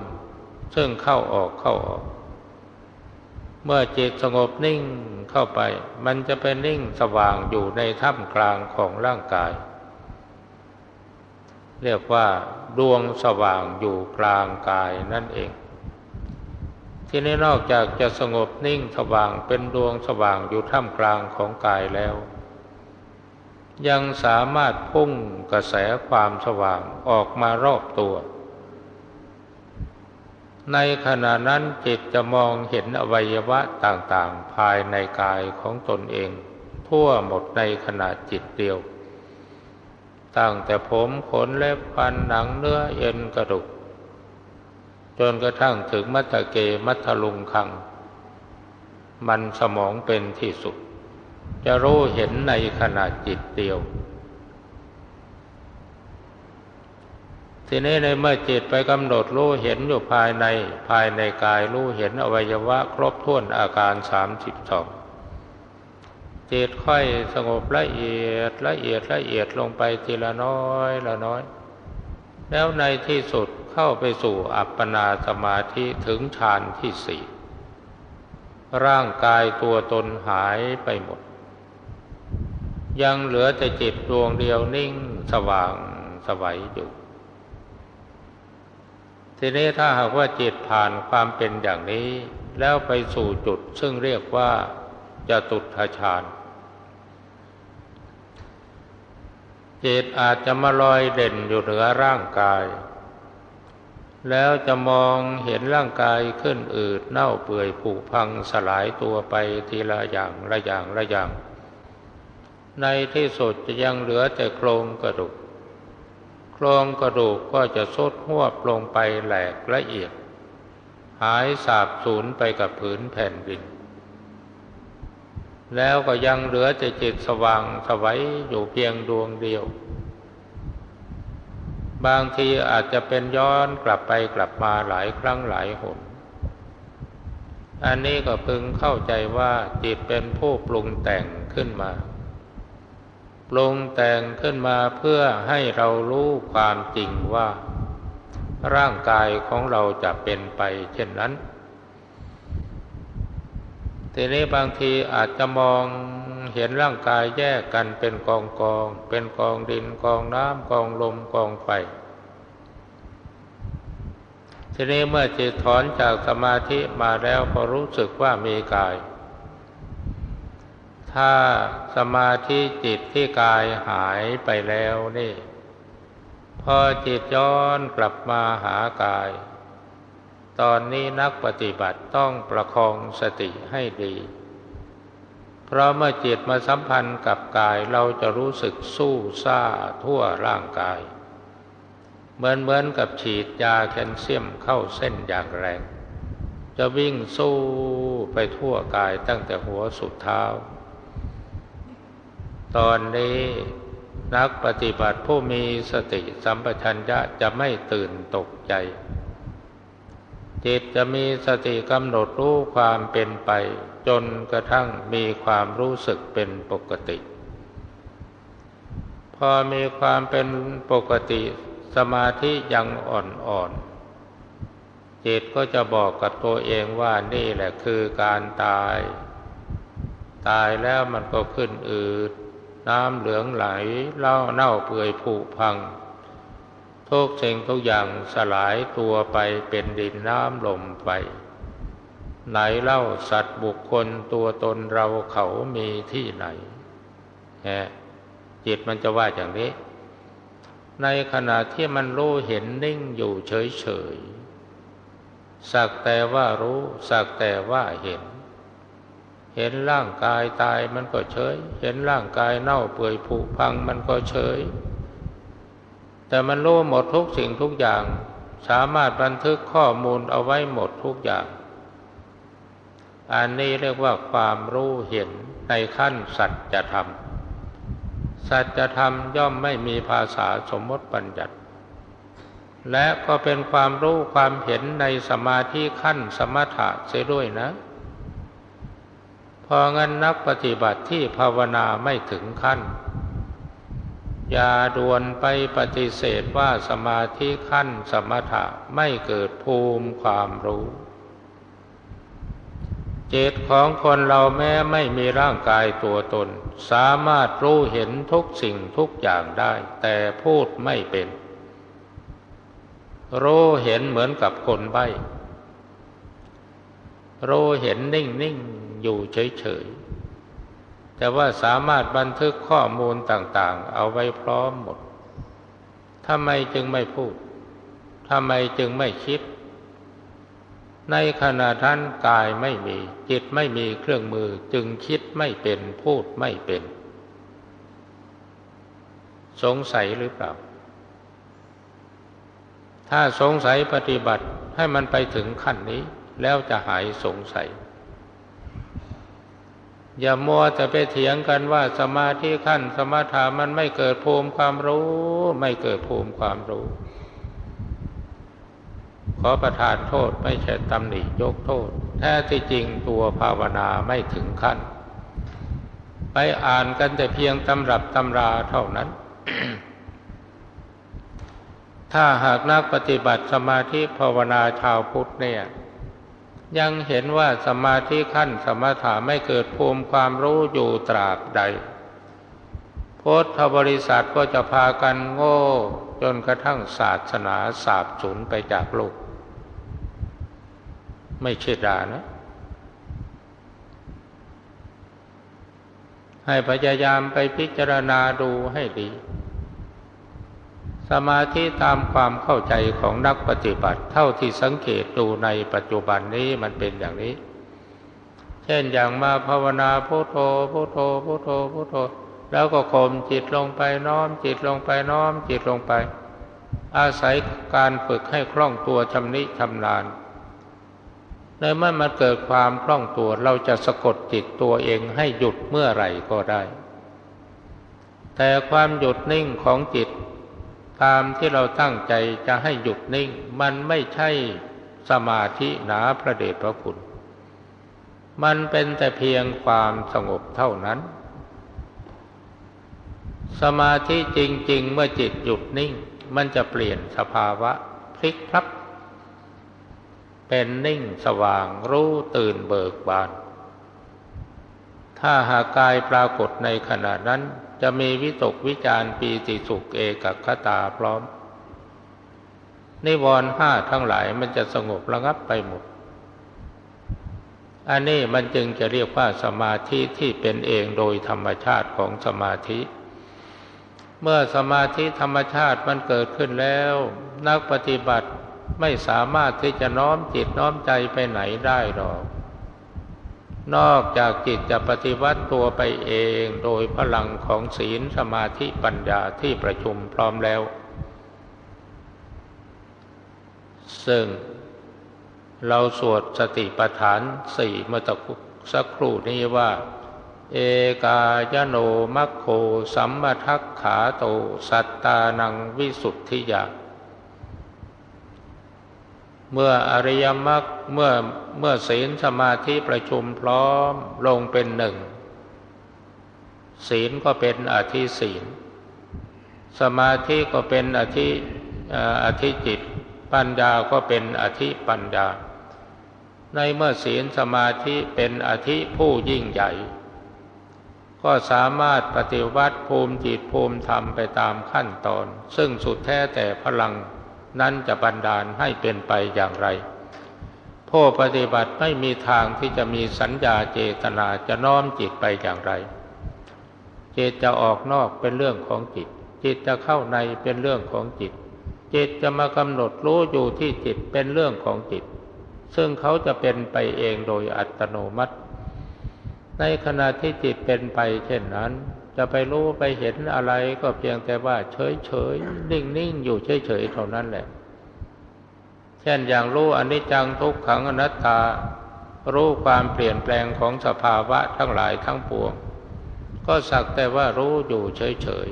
ซึ่งเข้าออกเข้าออก เมื่อจิตสงบนิ่งเข้าไป มันจะเป็นนิ่งสว่างอยู่ในท่ามกลางของร่างกาย เรียกว่าดวงสว่างอยู่กลางกายนั่นเอง ที่นี้นอกจากจะสงบนิ่งสว่างเป็นดวงสว่างอยู่ท่ามกลางของกายแล้ว ยังสามารถพุ่งกระแสความสว่างออกมารอบตัว ในขณะนั้นจิตจะมองเห็นอวัยวะต่างๆ ภายในกายของตนเอง ทั่วหมดในขณะจิตเดียว ตั้งแต่ผมขนเล็บฟันหนังเนื้อเอ็นกระดูกจนกระทั่งถึงมัตเกมัทลุงคัง มันสมองเป็นที่สุด จะรู้เห็นในขณะจิตเดียว ทีนี้ในเมื่อจิตไปกำหนดรู้เห็นอยู่ภายในภายในกายรู้เห็นอวัยวะครบถ้วนอาการสามสิบสอง จิตค่อยสงบละเอียดละเอียดละเอียดลงไปทีละน้อยละน้อย แล้วในที่สุดเข้าไปสู่อัปปนาสมาธิถึงฌานที่สี่ร่างกายตัวตนหายไปหมด ยังเหลือแต่จิตดวงเดียวนิ่งสว่างสวัยอยู่ทีนี้ถ้าหากว่าจิตผ่านความเป็นอย่างนี้ แล้วไปสู่จุดซึ่งเรียกว่าจะตุทฌาน จิตอาจจะมาลอยเด่นอยู่เหนือร่างกาย แล้วจะมองเห็นร่างกายขึ้นอืดเน่าเปื่อยผุพังสลายตัวไปทีละอย่างละอย่างละอย่าง ในที่สุดจะยังเหลือแต่โครงกระดูก โครงกระดูกก็จะสุดหวบลงไปแหลกละเอียด หายสาบสูญไปกับผืนแผ่นดิน แล้วก็ยังเหลือแต่จิตสว่างสวัยอยู่เพียงดวงเดียว บางทีอาจจะเป็นย้อนกลับไปกลับมาหลายครั้งหลายหน อันนี้ก็พึงเข้าใจว่าจิตเป็นผู้ปรุงแต่งขึ้นมา ปรุงแต่งขึ้นมาเพื่อให้เรารู้ความจริงว่า ร่างกายของเราจะเป็นไปเช่นนั้น ทีนี้บางทีอาจจะมองเห็นร่างกายแยกกันเป็นกองกอง เป็นกองดินกองน้ำกองลมกองไฟทีนี้เมื่อจิตถอนจากสมาธิมาแล้วพอรู้สึกว่ามีกาย ถ้าสมาธิจิตที่กายหายไปแล้วนี่ พอจิตย้อนกลับมาหากาย ตอนนี้นักปฏิบัติต้องประคองสติให้ดี เพราะเมื่อจิตมาสัมพันธ์กับกายเราจะรู้สึกสู้ซ่าทั่วร่างกาย เหมือนเหมือนกับฉีดยาแคลเซียมเข้าเส้นอย่างแรง จะวิ่งสู้ไปทั่วกายตั้งแต่หัวสุดเท้า ตอนนี้นักปฏิบัติผู้มีสติสัมปชัญญะจะไม่ตื่นตกใจ จิตจะมีสติกำหนดรู้ความเป็นไป จนกระทั่งมีความรู้สึกเป็นปกติ พอมีความเป็นปกติสมาธิยังอ่อนๆจิตก็จะบอกกับตัวเองว่านี่แหละคือการตาย ตายแล้วมันก็ขึ้นอืด น้ำเหลืองไหลเล่าเน่าเปื่อยผุพัง ทุกสิ่งทุกอย่างสลายตัวไปเป็นดินน้ำลมไฟไหนเล่าสัตว์บุคคลตัวตนเราเขามีที่ไหนแฮจิตมันจะว่าอย่างนี้ ในขณะที่มันรู้เห็นนิ่งอยู่เฉยๆ สักแต่ว่ารู้ สักแต่ว่าเห็น เห็นร่างกายตายมันก็เฉย เห็นร่างกายเน่าเปื่อยผุพังมันก็เฉย แต่มันรู้หมดทุกสิ่งทุกอย่าง สามารถบันทึกข้อมูลเอาไว้หมดทุกอย่าง อันนี้เรียกว่าความรู้เห็นในขั้นสัจธรรม สัจธรรมย่อมไม่มีภาษาสมมติปัญญัติ และก็เป็นความรู้ความเห็นในสมาธิขั้นสมถะเสียด้วยนะ พองั้นนักปฏิบัติที่ภาวนาไม่ถึงขั้น อย่าด่วนไปปฏิเสธว่าสมาธิขั้นสมถะไม่เกิดภูมิความรู้ เจตของคนเราแม้ไม่มีร่างกายตัวตน สามารถรู้เห็นทุกสิ่งทุกอย่างได้ แต่พูดไม่เป็น รู้เห็นเหมือนกับคนใบ้รู้เห็นนิ่ง ๆ อยู่เฉย ๆ แต่ว่าสามารถบันทึกข้อมูลต่างๆ เอาไว้พร้อมหมดทำไมจึงไม่พูดทำไมจึงไม่คิด ในขณะท่านกายไม่มี จิตไม่มีเครื่องมือจึงคิดไม่เป็นพูดไม่เป็น สงสัยหรือเปล่า ถ้าสงสัยปฏิบัติให้มันไปถึงขั้นนี้แล้วจะหายสงสัย อย่ามัวแต่ไปเถียงกันว่าสมาธิขั้นสมถะมันไม่เกิดภูมิความรู้ ไม่เกิดภูมิความรู้ ขอประทานโทษไม่ใช่ตำหนิยกโทษ แท้ที่จริงตัวภาวนาไม่ถึงขั้น ไปอ่านกันแต่เพียงตำรับตำราเท่านั้น ถ้าหากนักปฏิบัติสมาธิภาวนาชาวพุทธเนี่ย ยังเห็นว่าสมาธิขั้นสมถะไม่เกิดภูมิความรู้อยู่ตราบใดโพุทธบริษัทก็จะพากันโง่ จนกระทั่งศาสนาสาบสูญไปจากโลก ไม่ใช่ดานะ ให้พยายามไปพิจารณาดูให้ดี สมาธิตามความเข้าใจของนักปฏิบัติ เท่าที่สังเกตดูในปัจจุบันนี้มันเป็นอย่างนี้ เช่นอย่างมาภาวนาพุโทโธพุโทโธพุโทโธพุโทโธ แล้วก็ข่มจิตลงไปน้อม จิตลงไปน้อมจิตลงไป อาศัยการฝึกให้คล่องตัวชำนิชำนาญในเมื่อมันเกิดความคล่องตัวเราจะสะกดจิตตัวเองให้หยุดเมื่อไหร่ก็ได้ แต่ความหยุดนิ่งของจิต ตามที่เราตั้งใจจะให้หยุดนิ่ง มันไม่ใช่สมาธิหนาพระเดชพระคุณ มันเป็นแต่เพียงความสงบเท่านั้น สมาธิจริง ๆ เมื่อจิตหยุดนิ่ง มันจะเปลี่ยนสภาวะพลิกพลับ เป็นนิ่งสว่างรู้ตื่นเบิกบาน ถ้าหากกายปรากฏในขณะนั้น จะมีวิตกวิจารปีติสุขเอกคตาพร้อม นิวรณ์ห้าทั้งหลายมันจะสงบระงับไปหมด อันนี้มันจึงจะเรียกว่าสมาธิที่เป็นเองโดยธรรมชาติของสมาธิ เมื่อสมาธิธรรมชาติมันเกิดขึ้นแล้ว นักปฏิบัติไม่สามารถที่จะน้อมจิตน้อมใจไปไหนได้หรอก นอกจากจิตจะปฏิวัติตัวไปเองโดยพลังของศีลสมาธิปัญญาที่ประชุมพร้อมแล้ว ซึ่งเราสวดสติปัฏฐานสี่เมื่อสักครู่นี้ว่า เอกายโนมัคโคสัมมาทักขาโต สัตตานังวิสุทธิยา เมื่ออริยมรรคเมื่อเมื่อศีลสมาธิประชุมพร้อมลงเป็นหนึ่ง ศีลก็เป็นอธิศีล สมาธิก็เป็นอธิอธิจิต ปัญญาก็เป็นอธิปัญญา ในเมื่อศีลสมาธิเป็นอธิผู้ยิ่งใหญ่ ก็สามารถปฏิวัติภูมิจิตภูมิธรรมไปตามขั้นตอน ซึ่งสุดแท้แต่พลัง นั้นจะบันดาลให้เป็นไปอย่างไร ผู้ปฏิบัติไม่มีทางที่จะมีสัญญาเจตนาจะน้อมจิตไปอย่างไร จิตจะออกนอกเป็นเรื่องของจิต จิตจะเข้าในเป็นเรื่องของจิต จิตจะมากำหนดรู้อยู่ที่จิตเป็นเรื่องของจิต ซึ่งเขาจะเป็นไปเองโดยอัตโนมัติ ในขณะที่จิตเป็นไปเช่นนั้น จะไปรู้ไปเห็นอะไรก็เพียงแต่ว่าเฉยเฉยนิ่งนิ่งอยู่เฉยเฉยเท่านั้นแหละ เช่นอย่างรู้อนิจจังทุกขังอนัตตา รู้ความเปลี่ยนแปลงของสภาวะทั้งหลายทั้งปวง ก็สักแต่ว่ารู้อยู่เฉยเฉย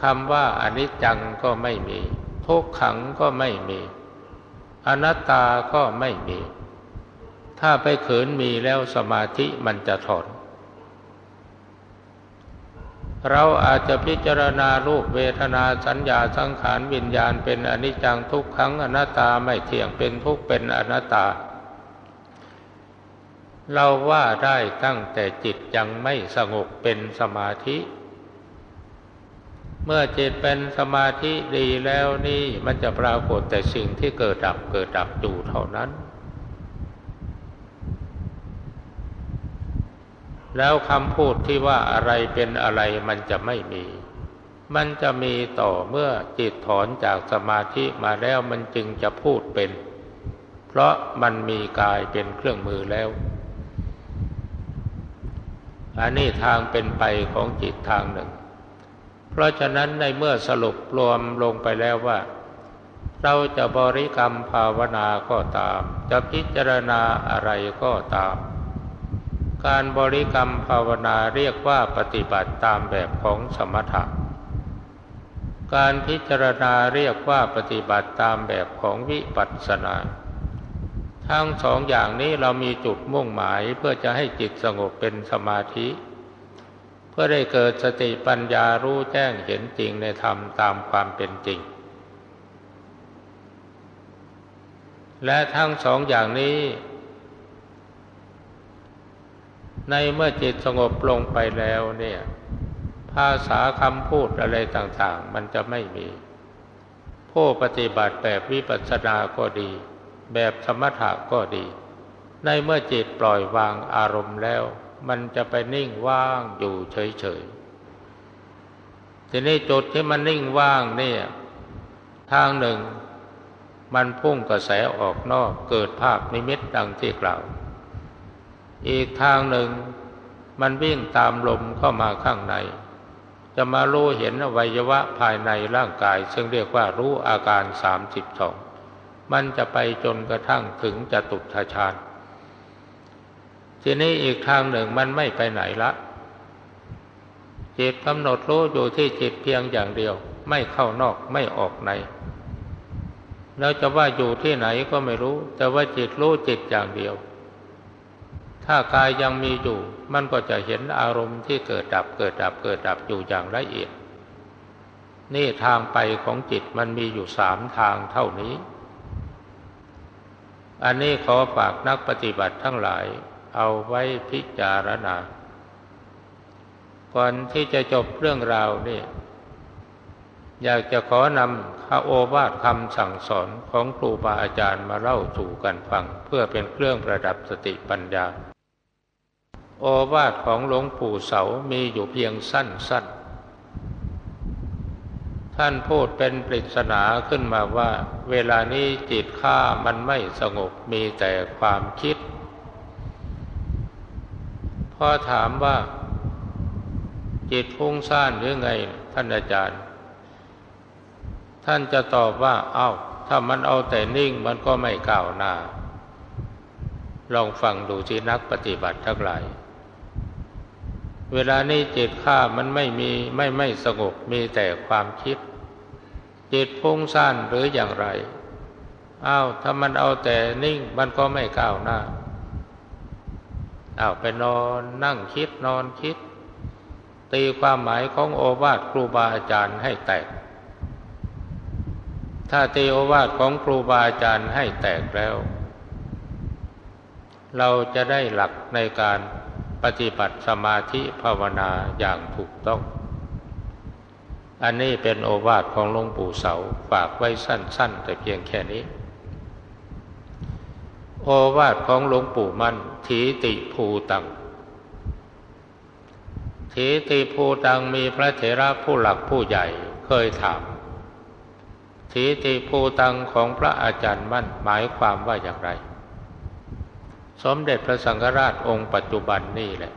คำว่าอนิจจังก็ไม่มี ทุกขังก็ไม่มี อนัตตาก็ไม่มี ถ้าไปเขินมีแล้วสมาธิมันจะถอน เราอาจจะพิจารณารูปเวทนาสัญญาสังขารวิญญาณเป็นอนิจจังทุกขังอนัตตาไม่เที่ยงเป็นทุกเป็นอนัตตา เราว่าได้ตั้งแต่จิตยังไม่สงบเป็นสมาธิ เมื่อจิตเป็นสมาธิดีแล้วนี่มันจะปรากฏแต่สิ่งที่เกิดดับเกิดดับอยู่เท่านั้น แล้วคำพูดที่ว่าอะไรเป็นอะไรมันจะไม่มี มันจะมีต่อเมื่อจิตถอนจากสมาธิมาแล้วมันจึงจะพูดเป็น เพราะมันมีกายเป็นเครื่องมือแล้ว อันนี้ทางเป็นไปของจิตทางหนึ่ง เพราะฉะนั้นในเมื่อสรุปรวมลงไปแล้วว่า เราจะบริกรรมภาวนาก็ตาม จะพิจารณาอะไรก็ตาม การบริกรรมภาวนาเรียกว่าปฏิบัติตามแบบของสมถะ การพิจารณาเรียกว่าปฏิบัติตามแบบของวิปัสสนา ทั้งสองอย่างนี้เรามีจุดมุ่งหมายเพื่อจะให้จิตสงบเป็นสมาธิ เพื่อได้เกิดสติปัญญารู้แจ้งเห็นจริงในธรรมตามความเป็นจริง และทั้งสองอย่างนี้ ในเมื่อจิตสงบลงไปแล้วเนี่ย ภาษาคำพูดอะไรต่างๆ มันจะไม่มี ผู้ปฏิบัติแบบวิปัสสนาก็ดี แบบสมถะก็ดี ในเมื่อจิตปล่อยวางอารมณ์แล้ว มันจะไปนิ่งว่างอยู่เฉยๆ ทีนี้จุดที่มันนิ่งว่างเนี่ย ทางหนึ่ง มันพุ่งกระแสออกนอกเกิดภาพนิมิตดังที่กล่าว อีกทางหนึ่ง มันวิ่งตามลมเข้ามาข้างใน จะมารู้เห็นอวัยวะภายในร่างกาย ซึ่งเรียกว่ารู้อาการสามสิบสองมันจะไปจนกระทั่งถึงจตุทชาญทีนี้อีกทางหนึ่งมันไม่ไปไหนละ จิตกำหนดรู้อยู่ที่จิตเพียงอย่างเดียว ไม่เข้านอกไม่ออกในแล้วจะว่าอยู่ที่ไหนก็ไม่รู้ แต่ว่าจิตรู้จิตอย่างเดียว ถ้ากายยังมีอยู่ มันก็จะเห็นอารมณ์ที่เกิดดับเกิดดับเกิดดับอยู่อย่างละเอียด นี่ทางไปของจิตมันมีอยู่สามทางเท่านี้ อันนี้ขอฝากนักปฏิบัติทั้งหลาย เอาไว้พิจารณา ก่อนที่จะจบเรื่องราวนี่อยากจะขอนำข้าโอวาทคำสั่งสอนของครูบาอาจารย์มาเล่าสู่กันฟัง เพื่อเป็นเครื่องประดับสติปัญญา โอวาทของหลวงปู่เสามีอยู่เพียงสั้นๆ ท่านพูดเป็นปริศนาขึ้นมาว่า เวลานี้จิตข้ามันไม่สงบมีแต่ความคิด พอถามว่า จิตฟุ้งซ่านหรือไงท่านอาจารย์ ท่านจะตอบว่า เอา้า ถ้ามันเอาแต่นิ่งมันก็ไม่ก้าวหน้าลองฟังดูที่นักปฏิบัติทั้งหลาย เวลานี้จิตข้ามันไม่มีไม่ไม่สงบมีแต่ความคิด จิตพุ่งสั้นหรืออย่างไรอ้าวถ้ามันเอาแต่นิ่งมันก็ไม่ก้าวหน้าอ้าวไปนอนนั่งคิดนอนคิด ตีความหมายของโอวาทครูบาอาจารย์ให้แตก ถ้าตีโอวาทของครูบาอาจารย์ให้แตกแล้ว เราจะได้หลักในการ ปฏิบัติสมาธิภาวนาอย่างถูกต้อง อันนี้เป็นโอวาทของหลวงปู่เสาฝากไว้สั้น ๆ แต่เพียงแค่นี้ โอวาทของหลวงปู่มั่นทีติภูตังทีติภูตังมีพระเถระผู้หลักผู้ใหญ่เคยถามทีติภูตังของพระอาจารย์มั่นหมายความว่าอย่างไร สมเด็จพระสังฆราชองค์ปัจจุบันนี่แหละ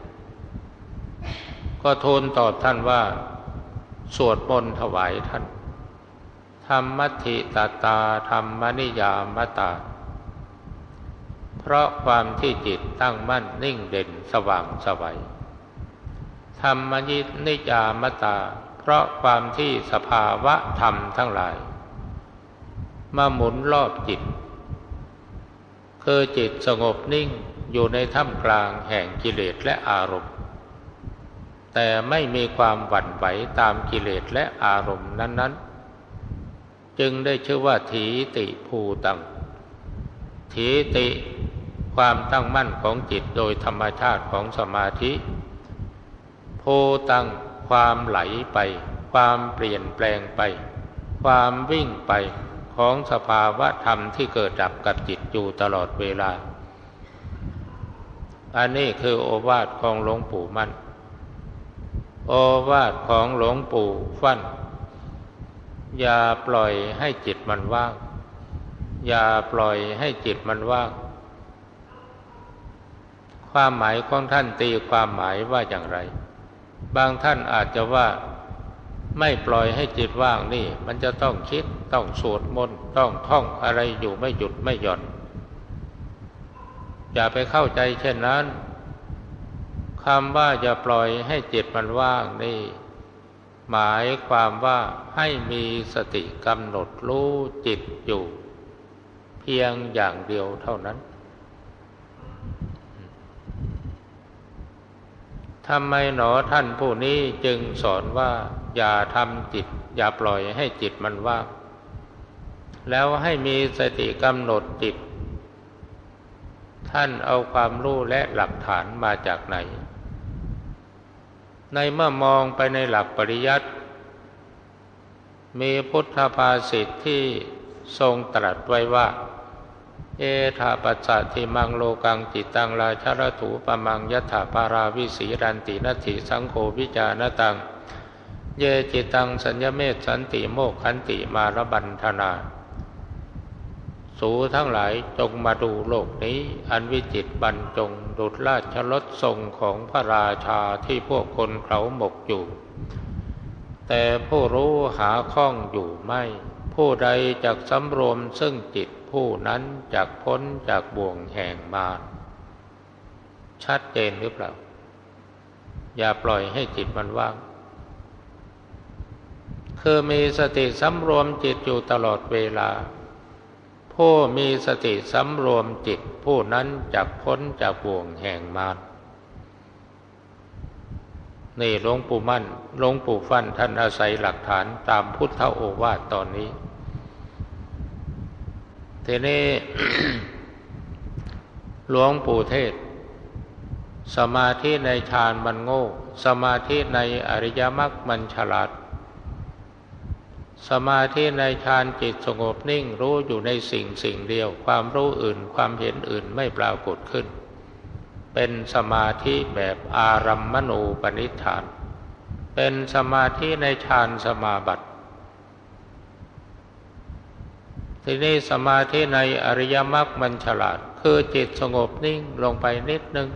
ก็ทูลตอบท่านว่า สวดมนต์ถวายท่าน ธรรมทิตาตาธรรมนิยามตา เพราะความที่จิตตั้งมั่นนิ่งเด่นสว่างสวัยธรรมนิยามตา เพราะความที่สภาวะธรรมทั้งหลาย มาหมุนรอบจิต คือจิตสงบนิ่งอยู่ในท่ามกลางแห่งกิเลสและอารมณ์ แต่ไม่มีความหวั่นไหวตามกิเลสและอารมณ์นั้น ๆ จึงได้ชื่อว่าถีติภูตัง ถีติความตั้งมั่นของจิตโดยธรรมชาติของสมาธิภูตังความไหลไป ความเปลี่ยนแปลงไป ความวิ่งไป ของสภาวะธรรมที่เกิดดับกับจิตอยู่ตลอดเวลา อันนี้คือโอวาทของหลวงปู่มั่น โอวาทของหลวงปู่ฟั่น อย่าปล่อยให้จิตมันว่าง อย่าปล่อยให้จิตมันว่าง ความหมายของท่านตีความหมายว่าอย่างไร บางท่านอาจจะว่า ไม่ปล่อยให้จิตว่างนี่ มันจะต้องคิดต้องสวดมนต์ต้องท่องอะไรอยู่ไม่หยุดไม่หย่อน อย่าไปเข้าใจเช่นนั้นคำว่าจะปล่อยให้จิตมันว่างนี่ หมายความว่าให้มีสติกำหนดรู้จิตอยู่ เพียงอย่างเดียวเท่านั้น ทำไมหนอท่านผู้นี้จึงสอนว่า อย่าทำจิต อย่าปล่อยให้จิตมันว่างแล้วให้มีสติกำหนดจิต ท่านเอาความรู้และหลักฐานมาจากไหน ในเมื่อมองไปในหลักปริยัติมีพุทธภาษิตที่ทรงตรัสไว้ว่า เอธาปัสสะทิมังโลกังจิตตังราชรถูปมังยถาปาราวิสีรันตินัตถิสังโฆวิจานตัง เยจิตังสัญญเมตสันติโมกขันติมารบันธนา สูทั้งหลายจงมาดูโลกนี้ อันวิจิตบรรจงดุดราชรถทรงของพระราชาที่พวกคนเขาหมกอยู่ แต่ผู้รู้หาข้องอยู่ไม่ ผู้ใดจักสำรวมซึ่งจิตผู้นั้นจากพ้นจากบ่วงแห่งมารชัดเจนหรือเปล่า อย่าปล่อยให้จิตมันว่าง คือมีสติสำรวมจิตอยู่ตลอดเวลา ผู้มีสติสำรวมจิตผู้นั้นจากพ้นจากบ่วงแห่งมาร นี่หลวงปู่มั่นหลวงปู่ฟันท่านอาศัยหลักฐานตามพุทธโอวาทตอนนี้ทีนี้หลวงปู่เทศ สมาธิในฌานมันโง่ สมาธิในอริยมรรคมันฉลาด สมาธิในฌานจิตสงบนิ่งรู้อยู่ในสิ่งสิ่งเดียว ความรู้อื่นความเห็นอื่นไม่ปรากฏขึ้น เป็นสมาธิแบบอารัมมณูปนิธาน เป็นสมาธิในฌานสมาบัติทีนี้สมาธิในอริยมรรคมันฉลาด คือจิตสงบนิ่งลงไปนิดนึง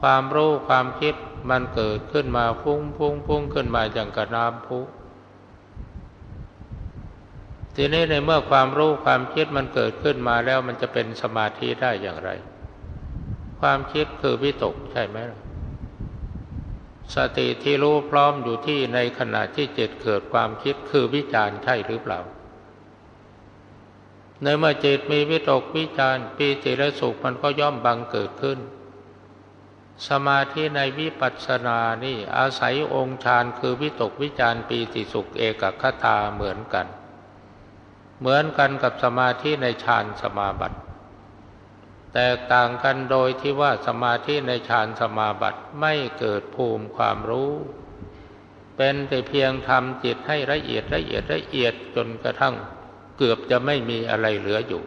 ความรู้ความคิดมันเกิดขึ้นมาพุ่งพุ่งพุ่งขึ้นมาอย่างกระน้ำพุทีนี้ในเมื่อความรู้ความคิดมันเกิดขึ้นมาแล้วมันจะเป็นสมาธิได้อย่างไร ความคิดคือวิตกใช่ไหมสติที่รู้พร้อมอยู่ที่ในขณะที่จิตเกิดความคิดคือวิจารณ์ใช่หรือเปล่า ในเมื่อจิตมีวิตกวิจารปีติและสุขมันก็ย่อมบังเกิดขึ้น สมาธิในวิปัสสนานี่อาศัยองค์ฌานคือวิตกวิจารปีติสุขเอกคตาเหมือนกัน เหมือนกันกับสมาธิในฌานสมาบัติ แตกต่างกันโดยที่ว่าสมาธิในฌานสมาบัติไม่เกิดภูมิความรู้ เป็นแต่เพียงทำจิตให้ละเอียดละเอียดละเอียดจนกระทั่ง เกือบจะไม่มีอะไรเหลืออยู่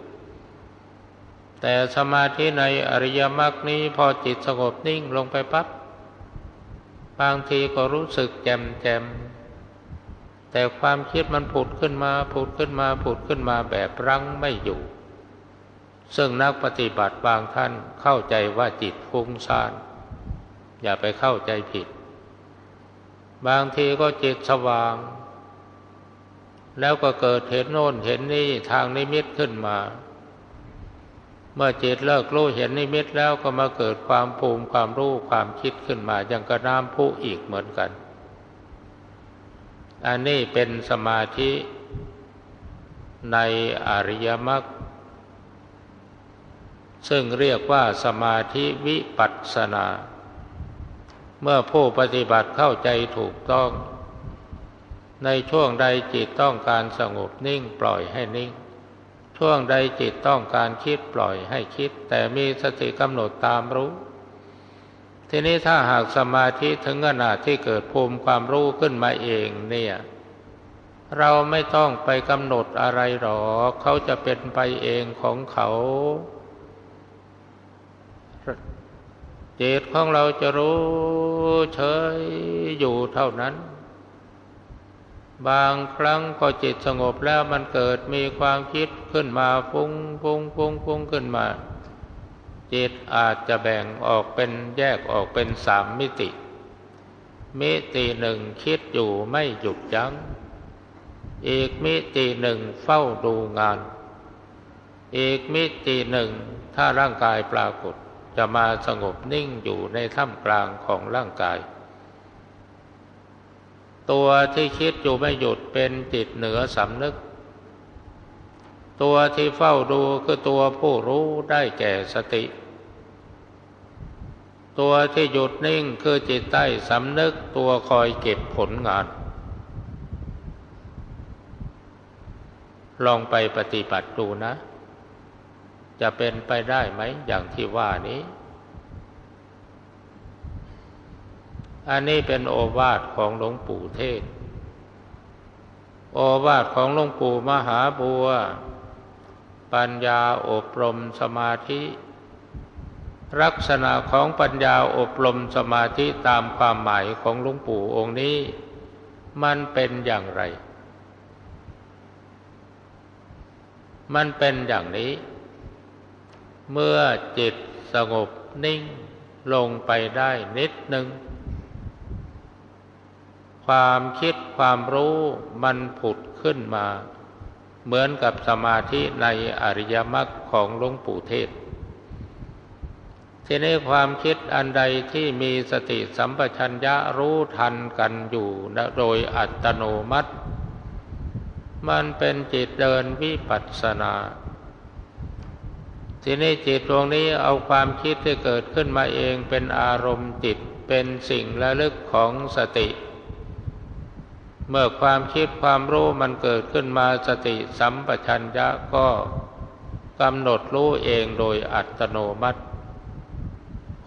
แต่สมาธิในอริยมรรคนี้พอจิตสงบนิ่งลงไปปับ๊บบางทีก็รู้สึกแจ่มแจ่มแต่ความคิดมันผุดขึ้นมาผุดขึ้นมาผุดขึ้นมาแบบรั้งไม่อยู่ ซึ่งนักปฏิบัติบางท่านเข้าใจว่าจิตฟุ้งซ่าน อย่าไปเข้าใจผิด บางทีก็จิตสว่าง แล้วก็เกิดเห็นโน่นเห็นนี่ทางนิมิตขึ้นมา เมื่อจิตเลิกรู้เห็นนิมิตแล้วก็มาเกิดความภูมิความรู้ความคิดขึ้นมาอย่างกระน้ำผู้อีกเหมือนกัน อันนี้เป็นสมาธิในอริยมรรค ซึ่งเรียกว่าสมาธิวิปัสสนา เมื่อผู้ปฏิบัติเข้าใจถูกต้อง ในช่วงใดจิตต้องการสงบนิ่งปล่อยให้นิ่ง ช่วงใดจิตต้องการคิดปล่อยให้คิด แต่มีสติกำหนดตามรู้ ทีนี้ถ้าหากสมาธิถึงขนาดที่เกิดภูมิความรู้ขึ้นมาเองเนี่ยเราไม่ต้องไปกำหนดอะไรหรอก เขาจะเป็นไปเองของเขา จิตของเราจะรู้เฉยอยู่เท่านั้น บางครั้งพอจิตสงบแล้วมันเกิดมีความคิดขึ้นมาฟุ้งฟุ้งฟุ้งฟุ้งขึ้นมา จิตอาจจะแบ่งออกเป็นแยกออกเป็นสามมิติ มิติหนึ่งคิดอยู่ไม่หยุดยัง้ง อีกมิติหนึ่งเฝ้าดูงาน อีกมิติหนึ่งถ้าร่างกายปรากฏ จะมาสงบนิ่งอยู่ในท่ามกลางของร่างกาย ตัวที่คิดอยู่ไม่หยุดเป็นจิตเหนือสำนึก ตัวที่เฝ้าดูคือตัวผู้รู้ได้แก่สติ ตัวที่หยุดนิ่งคือจิตใต้สำนึกตัวคอยเก็บผลงาน ลองไปปฏิบัติดูนะ จะเป็นไปได้ไหมอย่างที่ว่านี้ อันนี้เป็นโอวาทของหลวงปู่เทศ โอวาทของหลวงปู่มหาบัว ปัญญาอบรมสมาธิ ลักษณะของปัญญาอบรมสมาธิตามความหมายของหลวงปู่องค์นี้ มันเป็นอย่างไร มันเป็นอย่างนี้ เมื่อจิตสงบนิ่งลงไปได้นิดหนึ่ง ความคิดความรู้มันผุดขึ้นมา เหมือนกับสมาธิในอริยมรรคของหลวงปู่เทศทีนี้ความคิดอันใดที่มีสติสัมปชัญญะรู้ทันกันอยู่โดยอัตโนมัติ มันเป็นจิตเดินวิปัสสนา ทีนี้จิตดวงนี้เอาความคิดที่เกิดขึ้นมาเองเป็นอารมณ์จิตเป็นสิ่งระลึกของสติ เมื่อความคิดความรู้มันเกิดขึ้นมาสติสัมปชัญญะก็กำหนดรู้เองโดยอัตโนมัติ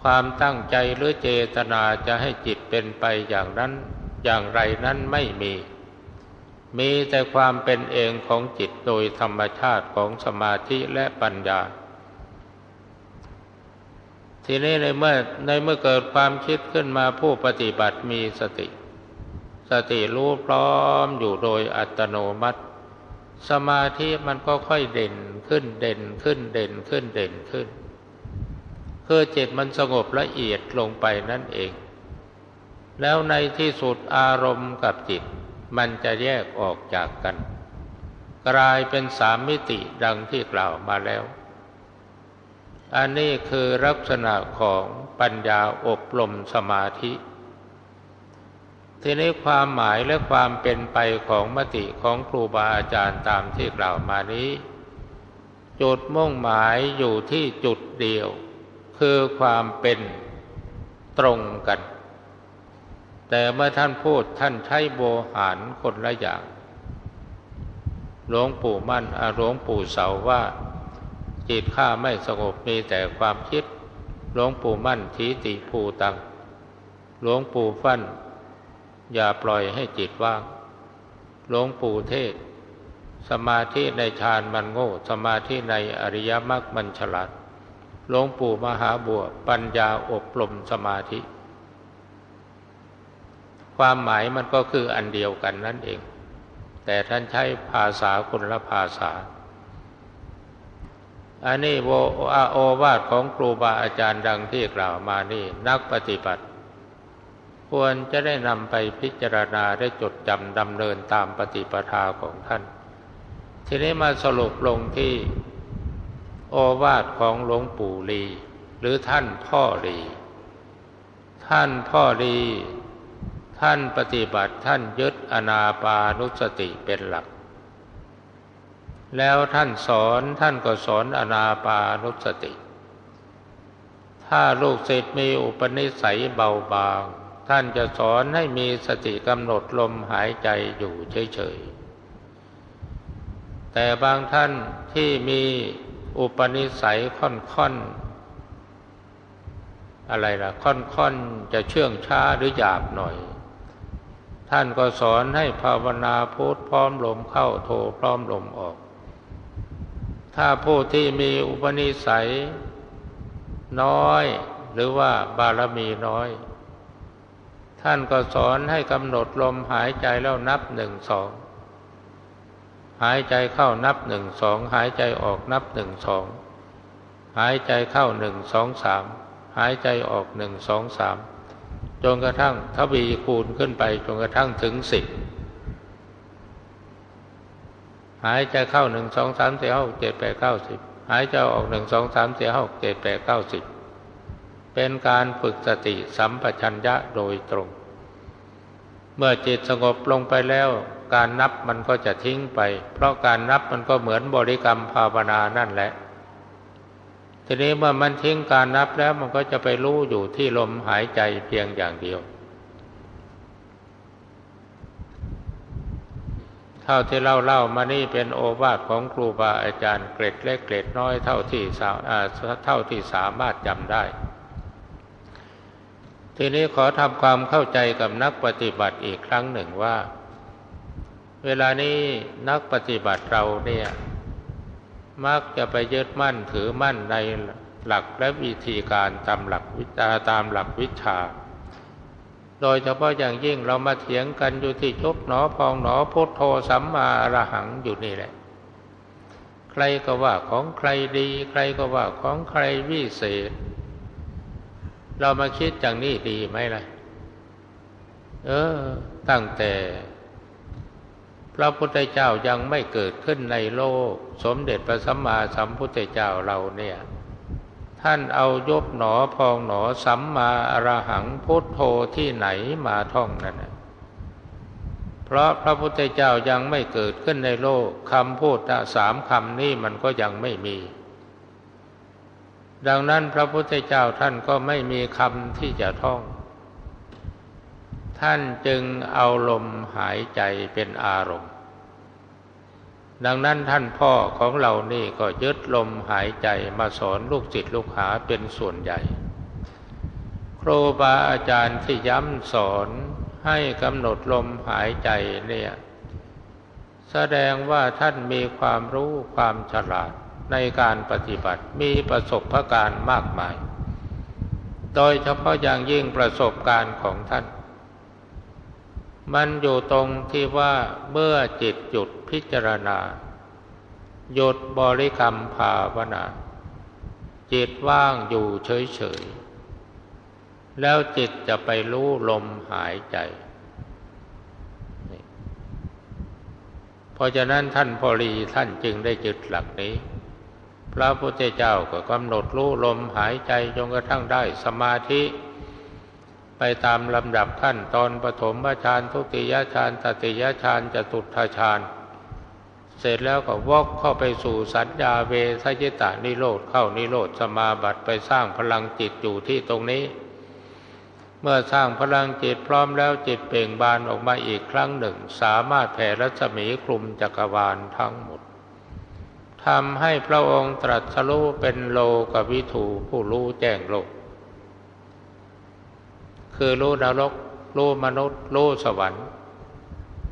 ความตั้งใจหรือเจตนาจะให้จิตเป็นไปอย่างนั้นอย่างไรนั้นไม่มี มีแต่ความเป็นเองของจิตโดยธรรมชาติของสมาธิและปัญญา ทีนี้ในเมื่อในเมื่อเกิดความคิดขึ้นมาผู้ปฏิบัติมีสติ สติรู้พร้อมอยู่โดยอัตโนมัติ สมาธิมันก็ค่อยเด่นขึ้นเด่นขึ้นเด่นขึ้นเด่นขึ้นคือจิตมันสงบละเอียดลงไปนั่นเอง แล้วในที่สุดอารมณ์กับจิต มันจะแยกออกจากกัน กลายเป็นสามมิติดังที่กล่าวมาแล้ว อันนี้คือลักษณะของปัญญาอบรมสมาธิ ทีนี้ความหมายและความเป็นไปของมติของครูบาอาจารย์ตามที่กล่าวมานี้ จุดมุ่งหมายอยู่ที่จุดเดียว คือความเป็นตรงกัน แต่เมื่อท่านพูดท่านใช้โบหารคนละอย่างหลวงปู่มั่นอหลวงปู่เสาว่า จิตข้าไม่สงบมีแต่ความคิด หลวงปู่มั่นทีติภูตัง หลวงปู่ฟั่น อย่าปล่อยให้จิตว่าง หลวงปู่เทศ สมาธิในฌานมันโง่ สมาธิในอริยมรรคมันฉลาด หลวงปู่มหาบัวปัญญาอบรมสมาธิ ความหมายมันก็คืออันเดียวกันนั่นเอง แต่ท่านใช้ภาษาคนละภาษา อันนี้โวโอวาทของครูบาอาจารย์ดังที่กล่าวมานี่นักปฏิบัติ ควรจะได้นำไปพิจารณาได้จดจำดำเนินตามปฏิปทาของท่าน ทีนี้มาสรุปลงที่โอวาทของหลวงปู่ลี หรือท่านพ่อลี ท่านพ่อลี ท่านปฏิบัติท่านยึดอนาปานุสติเป็นหลัก แล้วท่านสอนท่านก็สอนอนาปานุสติ ถ้าลูกศิษย์มีอุปนิสัยเบาบาง ท่านจะสอนให้มีสติกำหนดลมหายใจอยู่เฉยๆ แต่บางท่านที่มีอุปนิสัยค่อนๆ อะไรล่ะ ค่อนๆ จะเชื่องช้าหรือหยาบหน่อยท่านก็สอนให้ภาวนาพุทพร้อมลมเข้าโทพร้อมลมออก ถ้าผู้ที่มีอุปนิสัย น้อยหรือว่าบารมีน้อย ท่านก็สอนให้กำหนดลมหายใจแล้วนับหนึ่งสอง หายใจเข้านับหนึ่งสอง หายใจออกนับหนึ่งสอง หายใจเข้าหนึ่งสองสาม หายใจออกหนึ่งสองสามจนกระทั่งทวีคูณขึ้นไปจนกระทั่งถึงสิบ หายใจเข้าหนึ่งสองสามสี่ห้าเจ็ดแปดเก้าสิบหายใจออกหนึ่งสองสามสี่ห้าเจ็ดแปดเก้าสิบเป็นการฝึกสติสัมปชัญญะโดยตรง เมื่อจิตสงบลงไปแล้ว การนับมันก็จะทิ้งไป เพราะการนับมันก็เหมือนบริกรรมภาวนานั่นแหละ ทีนี้เมื่อมันทิ้งการนับแล้วมันก็จะไปรู้อยู่ที่ลมหายใจเพียงอย่างเดียว เท่าที่เล่าเล่ามานี่เป็นโอวาทของครูบาอาจารย์เกร็ดเล็กเกร็ดน้อยเท่าที่สาเท่าที่สามารถจำได้ ทีนี้ขอทำความเข้าใจกับนักปฏิบัติอีกครั้งหนึ่งว่า เวลานี้นักปฏิบัติเราเนี่ย มักจะไปยึดมั่นถือมั่นในหลักและวิธีการตามหลักวิชาตามหลักวิชา โดยเฉพาะอย่างยิ่งเรามาเถียงกันอยู่ที่จบหนอพองหนอพุทโธสัมมาอรหังอยู่นี่แหละ ใครก็ว่าของใครดี ใครก็ว่าของใครวิเศษ เรามาคิดอย่างนี้ดีไหมล่ะ เออ ตั้งแต่ พระพุทธเจ้ายังไม่เกิดขึ้นในโลก สมเด็จพระสัมมาสัมพุทธเจ้าเราเนี่ย ท่านเอายบหนอพองหนอสัมมาอรหังพุทโธที่ไหนมาท่องนั่นเพราะพระพุทธเจ้ายังไม่เกิดขึ้นในโลกคำพูดสามคำนี้มันก็ยังไม่มี ดังนั้นพระพุทธเจ้าท่านก็ไม่มีคำที่จะท่อง ท่านจึงเอาลมหายใจเป็นอารมณ์ ดังนั้นท่านพ่อของเรานี่ก็ยึดลมหายใจมาสอนลูกจิตลูกหาเป็นส่วนใหญ่ ครูบาอาจารย์ที่ย้ำสอนให้กำหนดลมหายใจเนี่ย แสดงว่าท่านมีความรู้ความฉลาดในการปฏิบัติมีประสบะการณ์มากมาย โดยเฉพาะอย่างยิ่งประสบการณ์ของท่าน มันอยู่ตรงที่ว่าเมื่อจิตหยุดพิจารณา หยุดบริกรรมภาวนา จิตว่างอยู่เฉยๆ แล้วจิตจะไปรู้ลมหายใจ เพราะฉะนั้นท่านพอรีท่านจึงได้จึดหลักนี้ พระพุทธเจ้าก็กำหนดรู้ลมหายใจจนกระทั่งได้สมาธิ ไปตามลำดับขั้นตอนปฐมฌานทุติยฌานตติยฌานจตุตฌานเสร็จแล้วก็วอกเข้าไปสู่สัญญาเวทยิตานิโรธเข้านิโรธสมาบัติไปสร้างพลังจิตอยู่ที่ตรงนี้ เมื่อสร้างพลังจิตพร้อมแล้วจิตเปล่งบานออกมาอีกครั้งหนึ่ง สามารถแผ่รัศมีคลุมจักรวาลทั้งหมดทำให้พระองค์ตรัสรู้เป็นโลกวิถูผู้รู้แจ้งโลก คือรู้นรกรู้มนุษย์รู้สวรรค์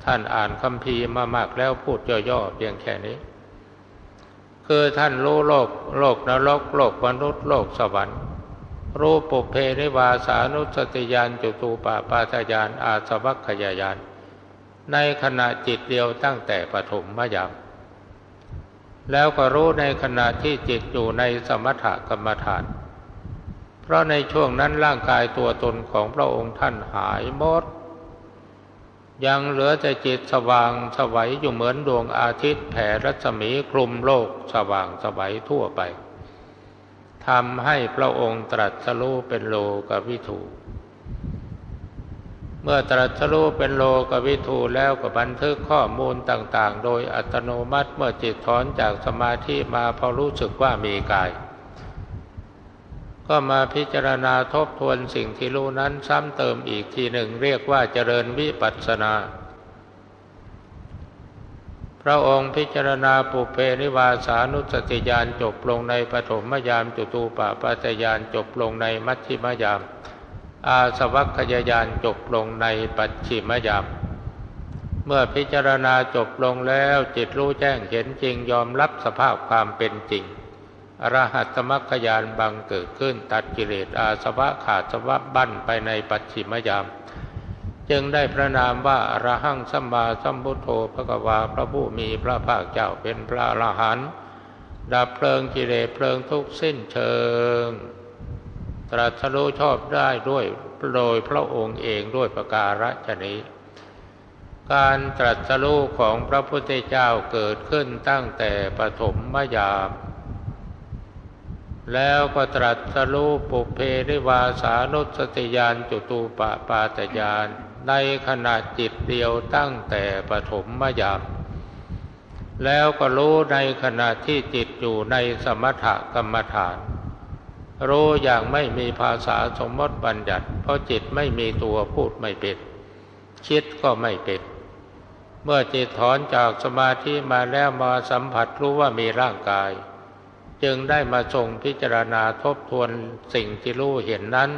ท่านอ่านคำพีมามากแล้วพูดย่อๆเพียงแค่นี้ คือท่านรู้โลกโลกนรกโลกมนุษย์โลกสวรรค์รู้ปุเพนิวาสานุสติยานจุตูปาปาทยานอาสวัคขยายาน ในขณะจิตเดียวตั้งแต่ปฐมมยามแล้วก็รู้ในขณะที่จิตอยู่ในสมถกรรมฐาน พราะในช่วงนั้นร่างกายตัวตนของพระองค์ท่านหายหมด ยังเหลือแต่จิตสว่างสวัยอยู่เหมือนดวงอาทิตย์แผ่รัศมีคลุมโลกสว่างสวัยทั่วไปทำให้พระองค์ตรัสรู้เป็นโลกวิถูเมื่อตรัสรู้เป็นโลกวิถูแล้วก็บันทึกข้อมูลต่างๆ โดยอัตโนมัติเมื่อจิตถอนจากสมาธิมาพอรู้สึกว่ามีกาย ก็มาพิจารณาทบทวนสิ่งที่รู้นั้นซ้ำเติมอีกทีหนึ่งเรียกว่าเจริญวิปัสสนา พระองค์พิจารณาปุเพนิวาสานุสติญาณจบลงในปฐมยามจุตูปปัจจานจบลงในมัชชิมยาม อาสวัคยายานจบลงในปัจฉิมยาม เมื่อพิจารณาจบลงแล้วจิตรู้แจ้งเห็นจริงยอมรับสภาพความเป็นจริง อรหัตมรรคยานบังเกิดขึ้น ตัดกิเลสอาสวะขาดสวะบั้นไปในปัจฉิมยาม จึงได้พระนามว่าอรหังสัมมาสัมพุทโธพระกวาพระผู้มีพระภาคเจ้าเป็นพระอรหันต์ดับเพลิงกิเลสเพลิงทุกสิ้นเชิง ตรัสรู้ชอบได้ด้วยโดยพระองค์เองด้วยประการฉนี้การตรัสรู้ของพระพุทธเจ้าเกิดขึ้นตั้งแต่ปฐมมยาม แล้วก็ตรัสรู้ปุเพริวาสานุสติยานจุตูปปาตยานในขณะจิตเดียวตั้งแต่ปฐมมยามแล้วก็รู้ในขณะที่จิตอยู่ในสมถกรรมฐาน รู้อย่างไม่มีภาษาสมมติบัญญัติ เพราะจิตไม่มีตัวพูดไม่เป็นคิดก็ไม่เป็นเมื่อจิตถอนจากสมาธิมาแล้วมาสัมผัสรู้ว่ามีร่างกาย จึงได้มาทรงพิจารณาทบทวนสิ่งที่รู้เห็นนั้น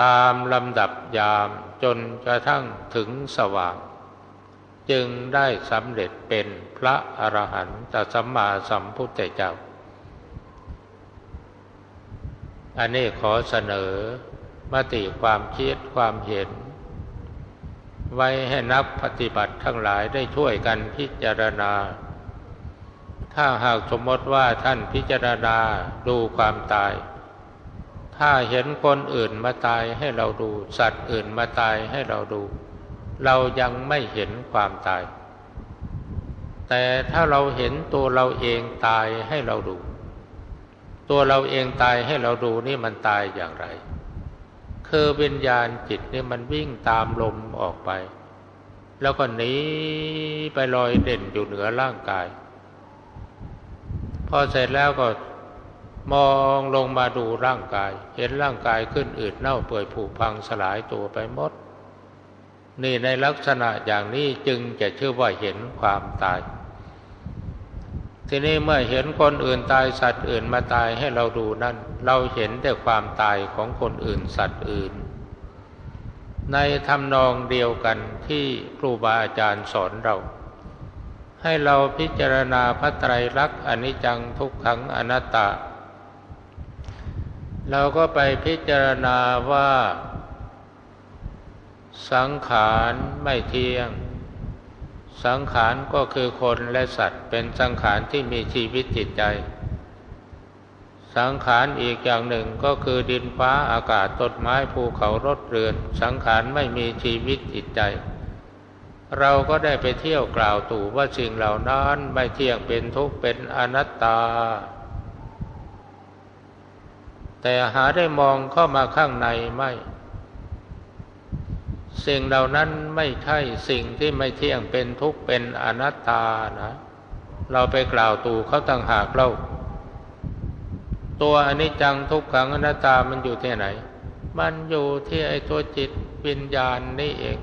ตามลำดับยามจนกระทั่งถึงสว่าง จึงได้สำเร็จเป็นพระอรหันตสัมมาสัมพุทธเจ้า อันนี้ขอเสนอมติความคิดความเห็น ไว้ให้นักปฏิบัติทั้งหลายได้ช่วยกันพิจารณา ถ้าหากสมมติว่าท่านพิจารณาดูความตาย ถ้าเห็นคนอื่นมาตายให้เราดู สัตว์อื่นมาตายให้เราดู เรายังไม่เห็นความตาย แต่ถ้าเราเห็นตัวเราเองตายให้เราดู ตัวเราเองตายให้เราดูนี่มันตายอย่างไร คือวิญญาณจิตนี่มันวิ่งตามลมออกไป แล้วก็หนีไปลอยเด่นอยู่เหนือร่างกาย อเสร็จแล้วก็มองลงมาดูร่างกาย เห็นร่างกายขึ้นอืดเน่าเปื่อยผุพังสลายตัวไปหมด นี่ในลักษณะอย่างนี้จึงจะชื่อว่าเห็นความตาย ทีนี้เมื่อเห็นคนอื่นตายสัตว์อื่นมาตายให้เราดูนั่น เราเห็นแต่ความตายของคนอื่นสัตว์อื่น ในทำนองเดียวกันที่ครูบาอาจารย์สอนเรา ให้เราพิจารณาพระไตรลักษณ์อนิจจังทุกขังอนัตตา เราก็ไปพิจารณาว่า สังขารไม่เที่ยง สังขารก็คือคนและสัตว์เป็นสังขารที่มีชีวิตจิตใจ สังขารอีกอย่างหนึ่งก็คือดินฟ้าอากาศต้นไม้ภูเขารถเรือน สังขารไม่มีชีวิตจิตใจ เราก็ได้ไปเที่ยวกล่าวตู่ว่าสิ่งเหล่านั้นไม่เที่ยงเป็นทุกข์เป็นอนัตตา แต่หาได้มองเข้ามาข้างในไม่ สิ่งเหล่านั้นไม่ใช่สิ่งที่ไม่เที่ยงเป็นทุกข์เป็นอนัตตานะ เราไปกล่าวตู่เขาต่างหากเราตัวอนิจจังทุกขังอนัตตามันอยู่ที่ไหน มันอยู่ที่ไอ้ตัวจิตวิญญาณนี่เอง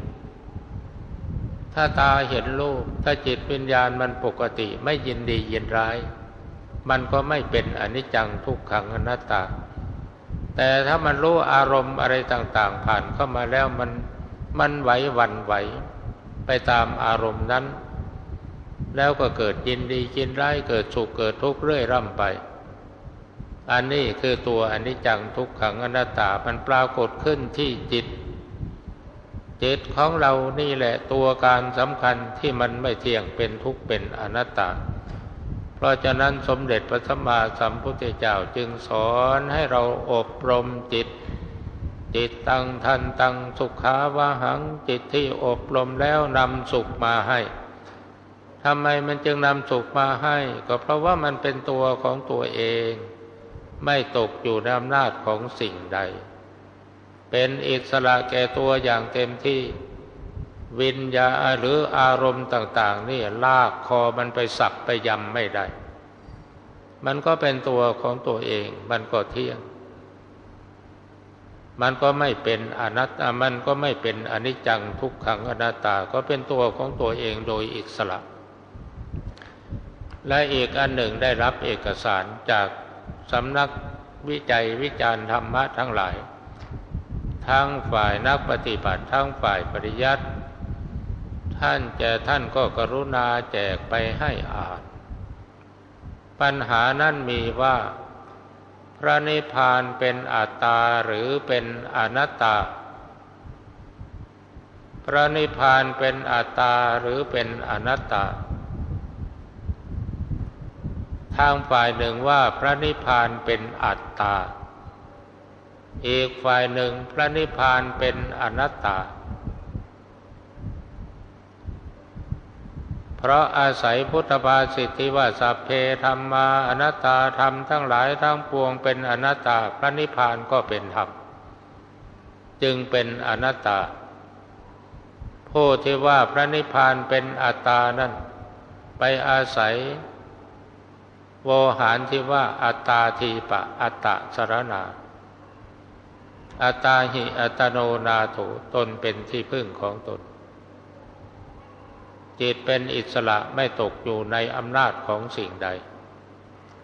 ถ้าตาเห็นรูปถ้าจิตวิญญาณมันปกติไม่ยินดียินร้าย มันก็ไม่เป็นอนิจจังทุกขังอนัตตา แต่ถ้ามันรู้อารมณ์อะไรต่างๆ ผ่านเข้ามาแล้วมันมันไหววันไหว ไปตามอารมณ์นั้น แล้วก็เกิดยินดียินร้ายเกิดสุขเกิดทุกข์เรื่อยร่ำไป อันนี้คือตัวอนิจจังทุกขังอนัตตามันปรากฏขึ้นที่จิต จิตของเรานี่แหละตัวการสำคัญที่มันไม่เที่ยงเป็นทุกข์เป็นอนัตตา เพราะฉะนั้นสมเด็จพระสัมมาสัมพุทธเจ้าจึงสอนให้เราอบรมจิต จิตตังทันตังสุขาวาหังจิตที่อบรมแล้วนำสุขมาให้ทำไมมันจึงนำสุขมาให้ ก็เพราะว่ามันเป็นตัวของตัวเอง ไม่ตกอยู่ในอำนาจของสิ่งใด เป็นอิสระแก่ตัวอย่างเต็มที่ วิญญาหรืออารมณ์ต่าง ๆ นี่ลากคอมันไปสับไปยำไม่ได้ มันก็เป็นตัวของตัวเอง มันก็เที่ยง มันก็ไม่เป็นอนัตตามันก็ไม่เป็นอนิจจังทุกขังอนัตตาก็เป็นตัวของตัวเองโดยอิสระ และอีกอันหนึ่งได้รับเอกสารจากสำนักวิจัยวิจารณ์ธรรมะทั้งหลาย ทั้งฝ่ายนักปฏิบัติทั้งฝ่ายปริยัติ ท่านแจท่านก็กรุณาแจกไปให้อ่าน ปัญหานั้นมีว่า พระนิพพานเป็นอัตตาหรือเป็นอนัตตา พระนิพพานเป็นอัตตาหรือเป็นอนัตตาทางฝ่ายหนึ่งว่าพระนิพพานเป็นอัตตา อีกฝ่ายหนึ่งพระนิพพานเป็นอนัตตา เพราะอาศัยพุทธภาษิตที่ว่าสัพเพธรรมาอนัตตาธรรมทั้งหลายทั้งปวงเป็นอนัตตาพระนิพพานก็เป็นธรรมจึงเป็นอนัตตา ผู้ที่ว่าพระนิพพานเป็นอัตตานั้น ไปอาศัย โวหารที่ว่าอัตตาทีปะอัตตะสรณา อัตาหิอัตโนนาโถตนเป็นที่พึ่งของตน จิตเป็นอิสระไม่ตกอยู่ในอำนาจของสิ่งใด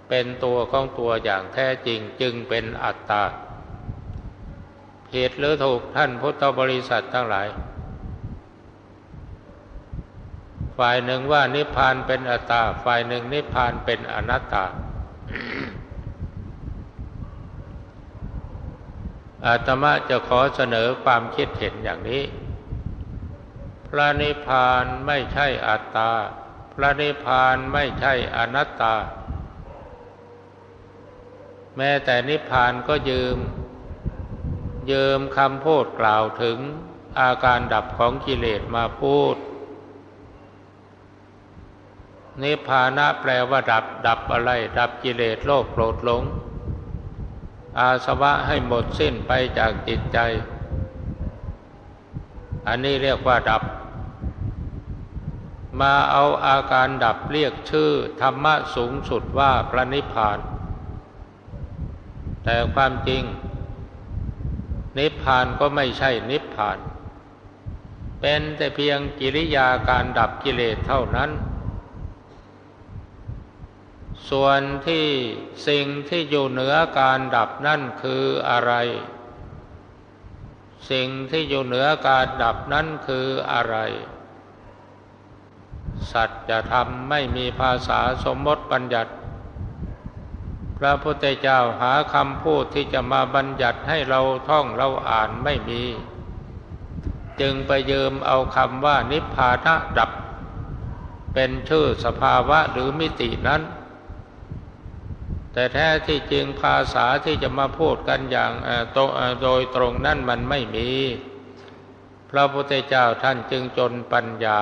เป็นตัวของตัวอย่างแท้จริงจึงเป็นอัตตาผิดหรือถูกท่านพุทธบริษัททั้งหลาย ฝ่ายหนึ่งว่านิพพานเป็นอัตตา ฝ่ายหนึ่งนิพพานเป็นอนัตตา อาตมาจะขอเสนอความคิดเห็นอย่างนี้ พระนิพพานไม่ใช่อัตตา พระนิพพานไม่ใช่อนัตตา แม้แต่นิพพานก็ยืม ยืมคำพูดกล่าวถึงอาการดับของกิเลสมาพูด นิพพานะแปลว่าดับ ดับอะไร ดับกิเลสโลภโกรธหลง อาสวะให้หมดสิ้นไปจากจิตใจ อันนี้เรียกว่าดับ มาเอาอาการดับเรียกชื่อธรรมะสูงสุดว่าพระนิพพาน แต่ความจริง นิพพานก็ไม่ใช่นิพพาน เป็นแต่เพียงกิริยาการดับกิเลสเท่านั้น ส่วนที่สิ่งที่อยู่เหนือการดับนั่นคืออะไร สิ่งที่อยู่เหนือการดับนั่นคืออะไร สัจธรรมไม่มีภาษาสมมติบัญญัติ พระพุทธเจ้าหาคำพูดที่จะมาบัญญัติให้เราท่องเราอ่านไม่มี จึงไปยืมเอาคำว่านิพพานะดับ เป็นชื่อสภาวะหรือมิตินั้น แต่แท้ที่จริงภาษาที่จะมาพูดกันอย่างโดยตรงนั่นมันไม่มี พระพุทธเจ้าท่านจึงจนปัญญา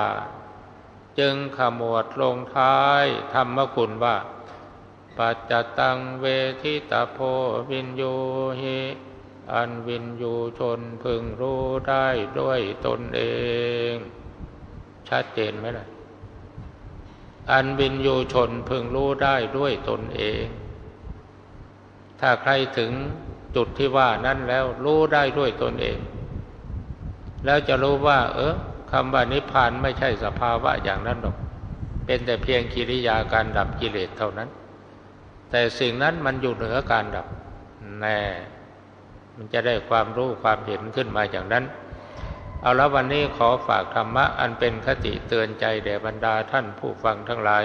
จึงขมวดลงท้ายธรรมคุณว่าปัจจตังเวทิตาโพวินโยหิอันวินยูชนพึงรู้ได้ด้วยตนเอง ชัดเจนไหมล่ะ อันวินยูชนพึงรู้ได้ด้วยตนเอง ถ้าใครถึงจุดที่ว่านั้นแล้วรู้ได้ด้วยตนเอง แล้วจะรู้ว่า เออคำว่านิพพานไม่ใช่สภาวะอย่างนั้นหรอก เป็นแต่เพียงกิริยาการดับกิเลสเท่านั้น แต่สิ่งนั้นมันอยู่เหนือการดับ แน่ มันจะได้ความรู้ความเห็นขึ้นมาอย่างนั้น เอาละวันนี้ขอฝากธรรมะอันเป็นคติเตือนใจแด่บรรดาท่านผู้ฟังทั้งหลาย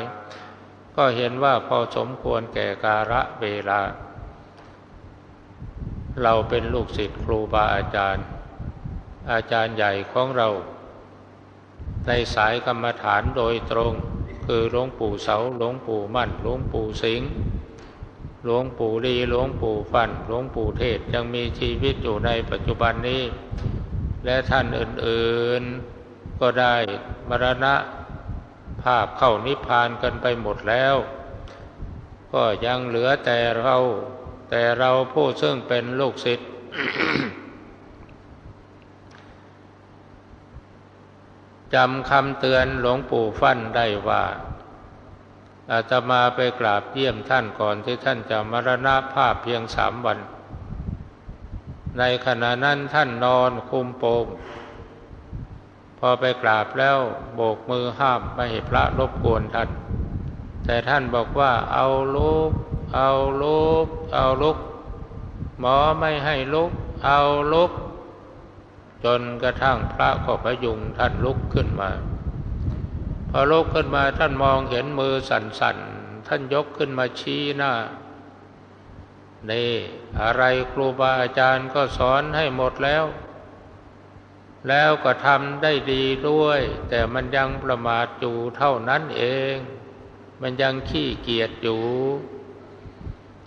ก็เห็นว่าพอสมควรแก่กาละเวลา เราเป็นลูกศิษย์ครูบาอาจารย์ อาจารย์ใหญ่ของเรา ในสายกรรมฐานโดยตรง คือหลวงปู่เสาหลวงปู่มั่นหลวงปู่สิงห์หลวงปู่ดีหลวงปู่ฟันหลวงปู่เทศยังมีชีวิตอยู่ในปัจจุบันนี้ และท่านอื่นๆก็ได้มรณะภาพเข้านิพพานกันไปหมดแล้ว ก็ยังเหลือแต่เรา แต่เราผู้ซึ่งเป็นลูกศิษย์จำคำเตือนหลวงปู่ฟั่นได้ว่าอาจจะมาไปกราบเยี่ยมท่านก่อนที่ท่านจะมรณภาพเพียงสามวัน ในขณะนั้นท่านนอนคุมโปงพอไปกราบแล้วโบกมือห้ามไม่ให้พระรบกวนท่าน แต่ท่านบอกว่าเอาลูก เอาลุก เอาลุก หมอไม่ให้ลุก เอาลุก จนกระทั่งพระขอพยุงท่านลุกขึ้นมา พอลุกขึ้นมาท่านมองเห็นมือสั่นๆ ท่านยกขึ้นมาชี้หน้านี่อะไรครูบาอาจารย์ก็สอนให้หมดแล้ว แล้วก็ทำได้ดีด้วย แต่มันยังประมาทอยู่เท่านั้นเอง มันยังขี้เกียจอยู่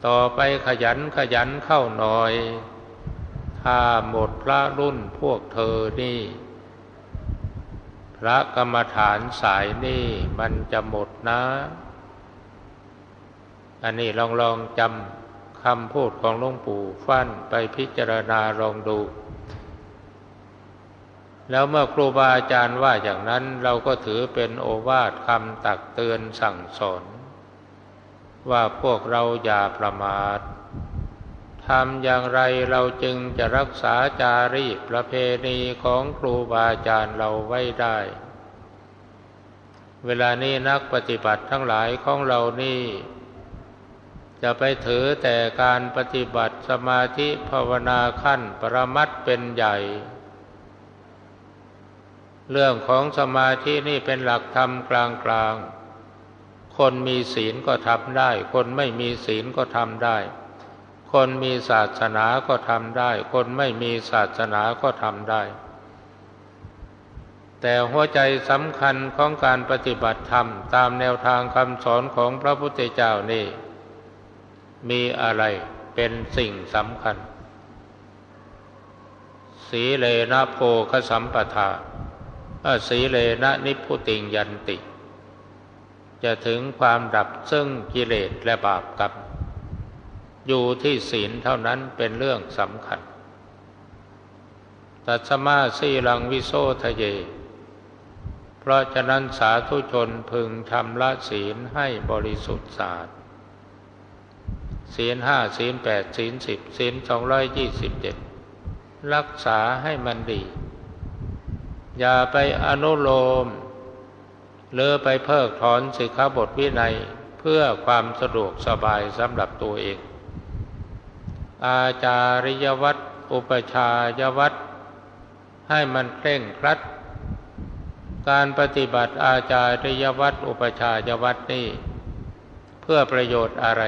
ต่อไปขยันขยันเข้าหน่อย ถ้าหมดพระรุ่นพวกเธอนี่พพระกรรมฐานสายนี่มันจะหมดนะ อันนี้ลองลองจำคำพูดของหลวงปู่ฟั่นไปพิจารณาลองดูแล้วเมื่อครูบาอาจารย์ว่าอย่างนั้นเราก็ถือเป็นโอวาทคำตักเตือนสั่งสอน ว่าพวกเราอย่าประมาททำอย่างไรเราจึงจะรักษาจารีตประเพณีของครูบาอาจารย์เราไว้ได้ เวลานี้นักปฏิบัติทั้งหลายของเรานี่ จะไปถือแต่การปฏิบัติสมาธิภาวนาขั้นปรมัตเป็นใหญ่ เรื่องของสมาธินี่เป็นหลักธรรมกลางๆ คนมีศีลก็ทำได้ คนไม่มีศีลก็ทำได้ คนมีศาสนาก็ทำได้ คนไม่มีศาสนาก็ทำได้ แต่หัวใจสำคัญของการปฏิบัติธรรม ตามแนวทางคำสอนของพระพุทธเจ้านี่มีอะไรเป็นสิ่งสำคัญ สีเลนะโพคสัมปทาสีเลนะนิพุติงยันติ จะถึงความดับซึ่งกิเลสและบาปกรรมอยู่ที่ศีลเท่านั้นเป็นเรื่องสำคัญ ตัสมาสีลังวิโซทะเย เพราะฉะนั้นสาธุชนพึงทำละศีลให้บริสุทธิ์สะอาดศีลห้าศีลแปดศีลสิบศีลสองร้อยยี่สิบเจ็ดรักษาให้มันดี อย่าไปอนุโลม หรือไปเพิกถอนสิกขาบทวินัยเพื่อความสะดวกสบายสำหรับตัวเอง อาจาริยวัตรอุปชายวัตรให้มันเคร่งครัด การปฏิบัติอาจาริยวัตรอุปชายวัตรนี่ เพื่อประโยชน์อะไร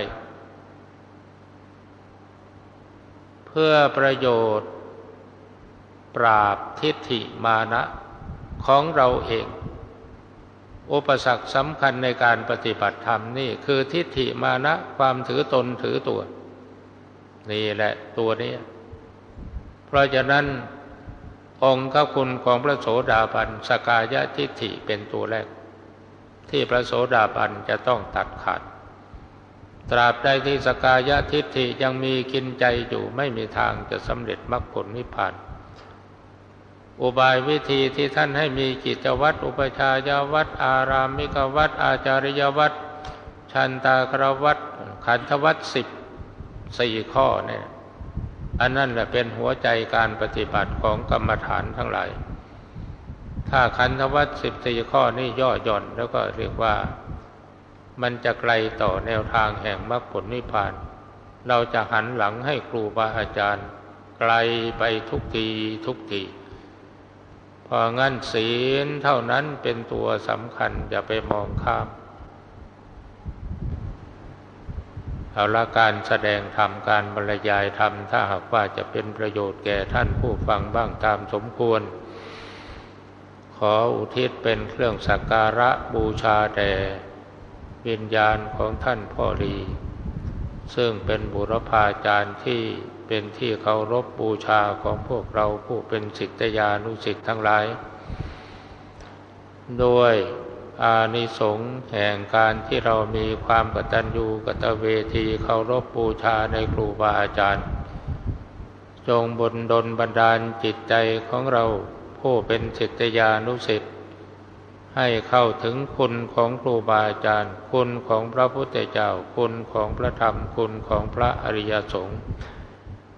เพื่อประโยชน์ ปราบทิฏฐิมานะของเราเอง อุปสรรคสำคัญในการปฏิบัติธรรมนี่คือทิฏฐิมานะความถือตนถือตัว นี่แหละตัวนี้ เพราะฉะนั้น องค์คุณของพระโสดาบันสกายะทิฏฐิเป็นตัวแรก ที่พระโสดาบันจะต้องตัดขาด ตราบใดที่สกายะทิฏฐิยังมีกินใจอยู่ไม่มีทางจะสำเร็จมรรคผลนิพพาน อุบายวิธีที่ท่านให้มีกิจวัตรอุปชายวัตรอารามิกวัตรอาจาริยวัตรชันตากรวัตรขันธวัตรสิบสี่ข้อเนี่ยอันนั้นแหละเป็นหัวใจการปฏิบัติของกรรมฐานทั้งหลาย ถ้าคันธวัตสิบสี่ข้อนี่ย่อหย่อนแล้วก็เรียกว่ามันจะไกลต่อแนวทางแห่งมรรคผลนิพพาน เราจะหันหลังให้ครูบาอาจารย์ ไกลไปทุกทีทุกที พองั้นศีลเท่านั้นเป็นตัวสำคัญ อย่าไปมองข้าม เอาละการแสดงธรรมการบรรยายธรรม ถ้าหากว่าจะเป็นประโยชน์แก่ท่านผู้ฟังบ้างตามสมควร ขออุทิศเป็นเครื่องสักการะบูชาแด่วิญญาณของท่านพ่อรี ซึ่งเป็นบุรพาจารย์ที่ เป็นที่เคารพบูชาของพวกเราผู้เป็นสิทธยานุสิทธ์ทั้งหลาย โดยอานิสงส์แห่งการที่เรามีความกตัญญูกตเวทีเคารพบูชาในครูบาอาจารย์ จงบนดลบันดาลจิตใจของเราผู้เป็นศิษยานุสิ์ให้เข้าถึงคุณของครูบาอาจารย์ คุณของพระพุทธเจ้า คุณของพระธรรม คุณของพระอริยสงฆ์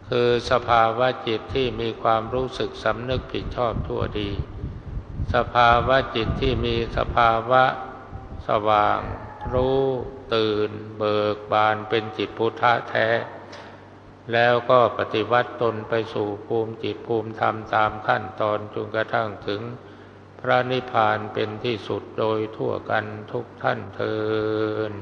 คือสภาวะจิตที่มีความรู้สึกสำนึกผิดชอบทั่วดี สภาวะจิตที่มีสภาวะ สว่าง รู้ตื่น เบิกบานเป็นจิตพุทธะแท้ แล้วก็ปฏิวัติตนไปสู่ภูมิจิตภูมิธรรมตามขั้นตอนจนกระทั่งถึงพระนิพพานเป็นที่สุดโดยทั่วกันทุกท่านเทิน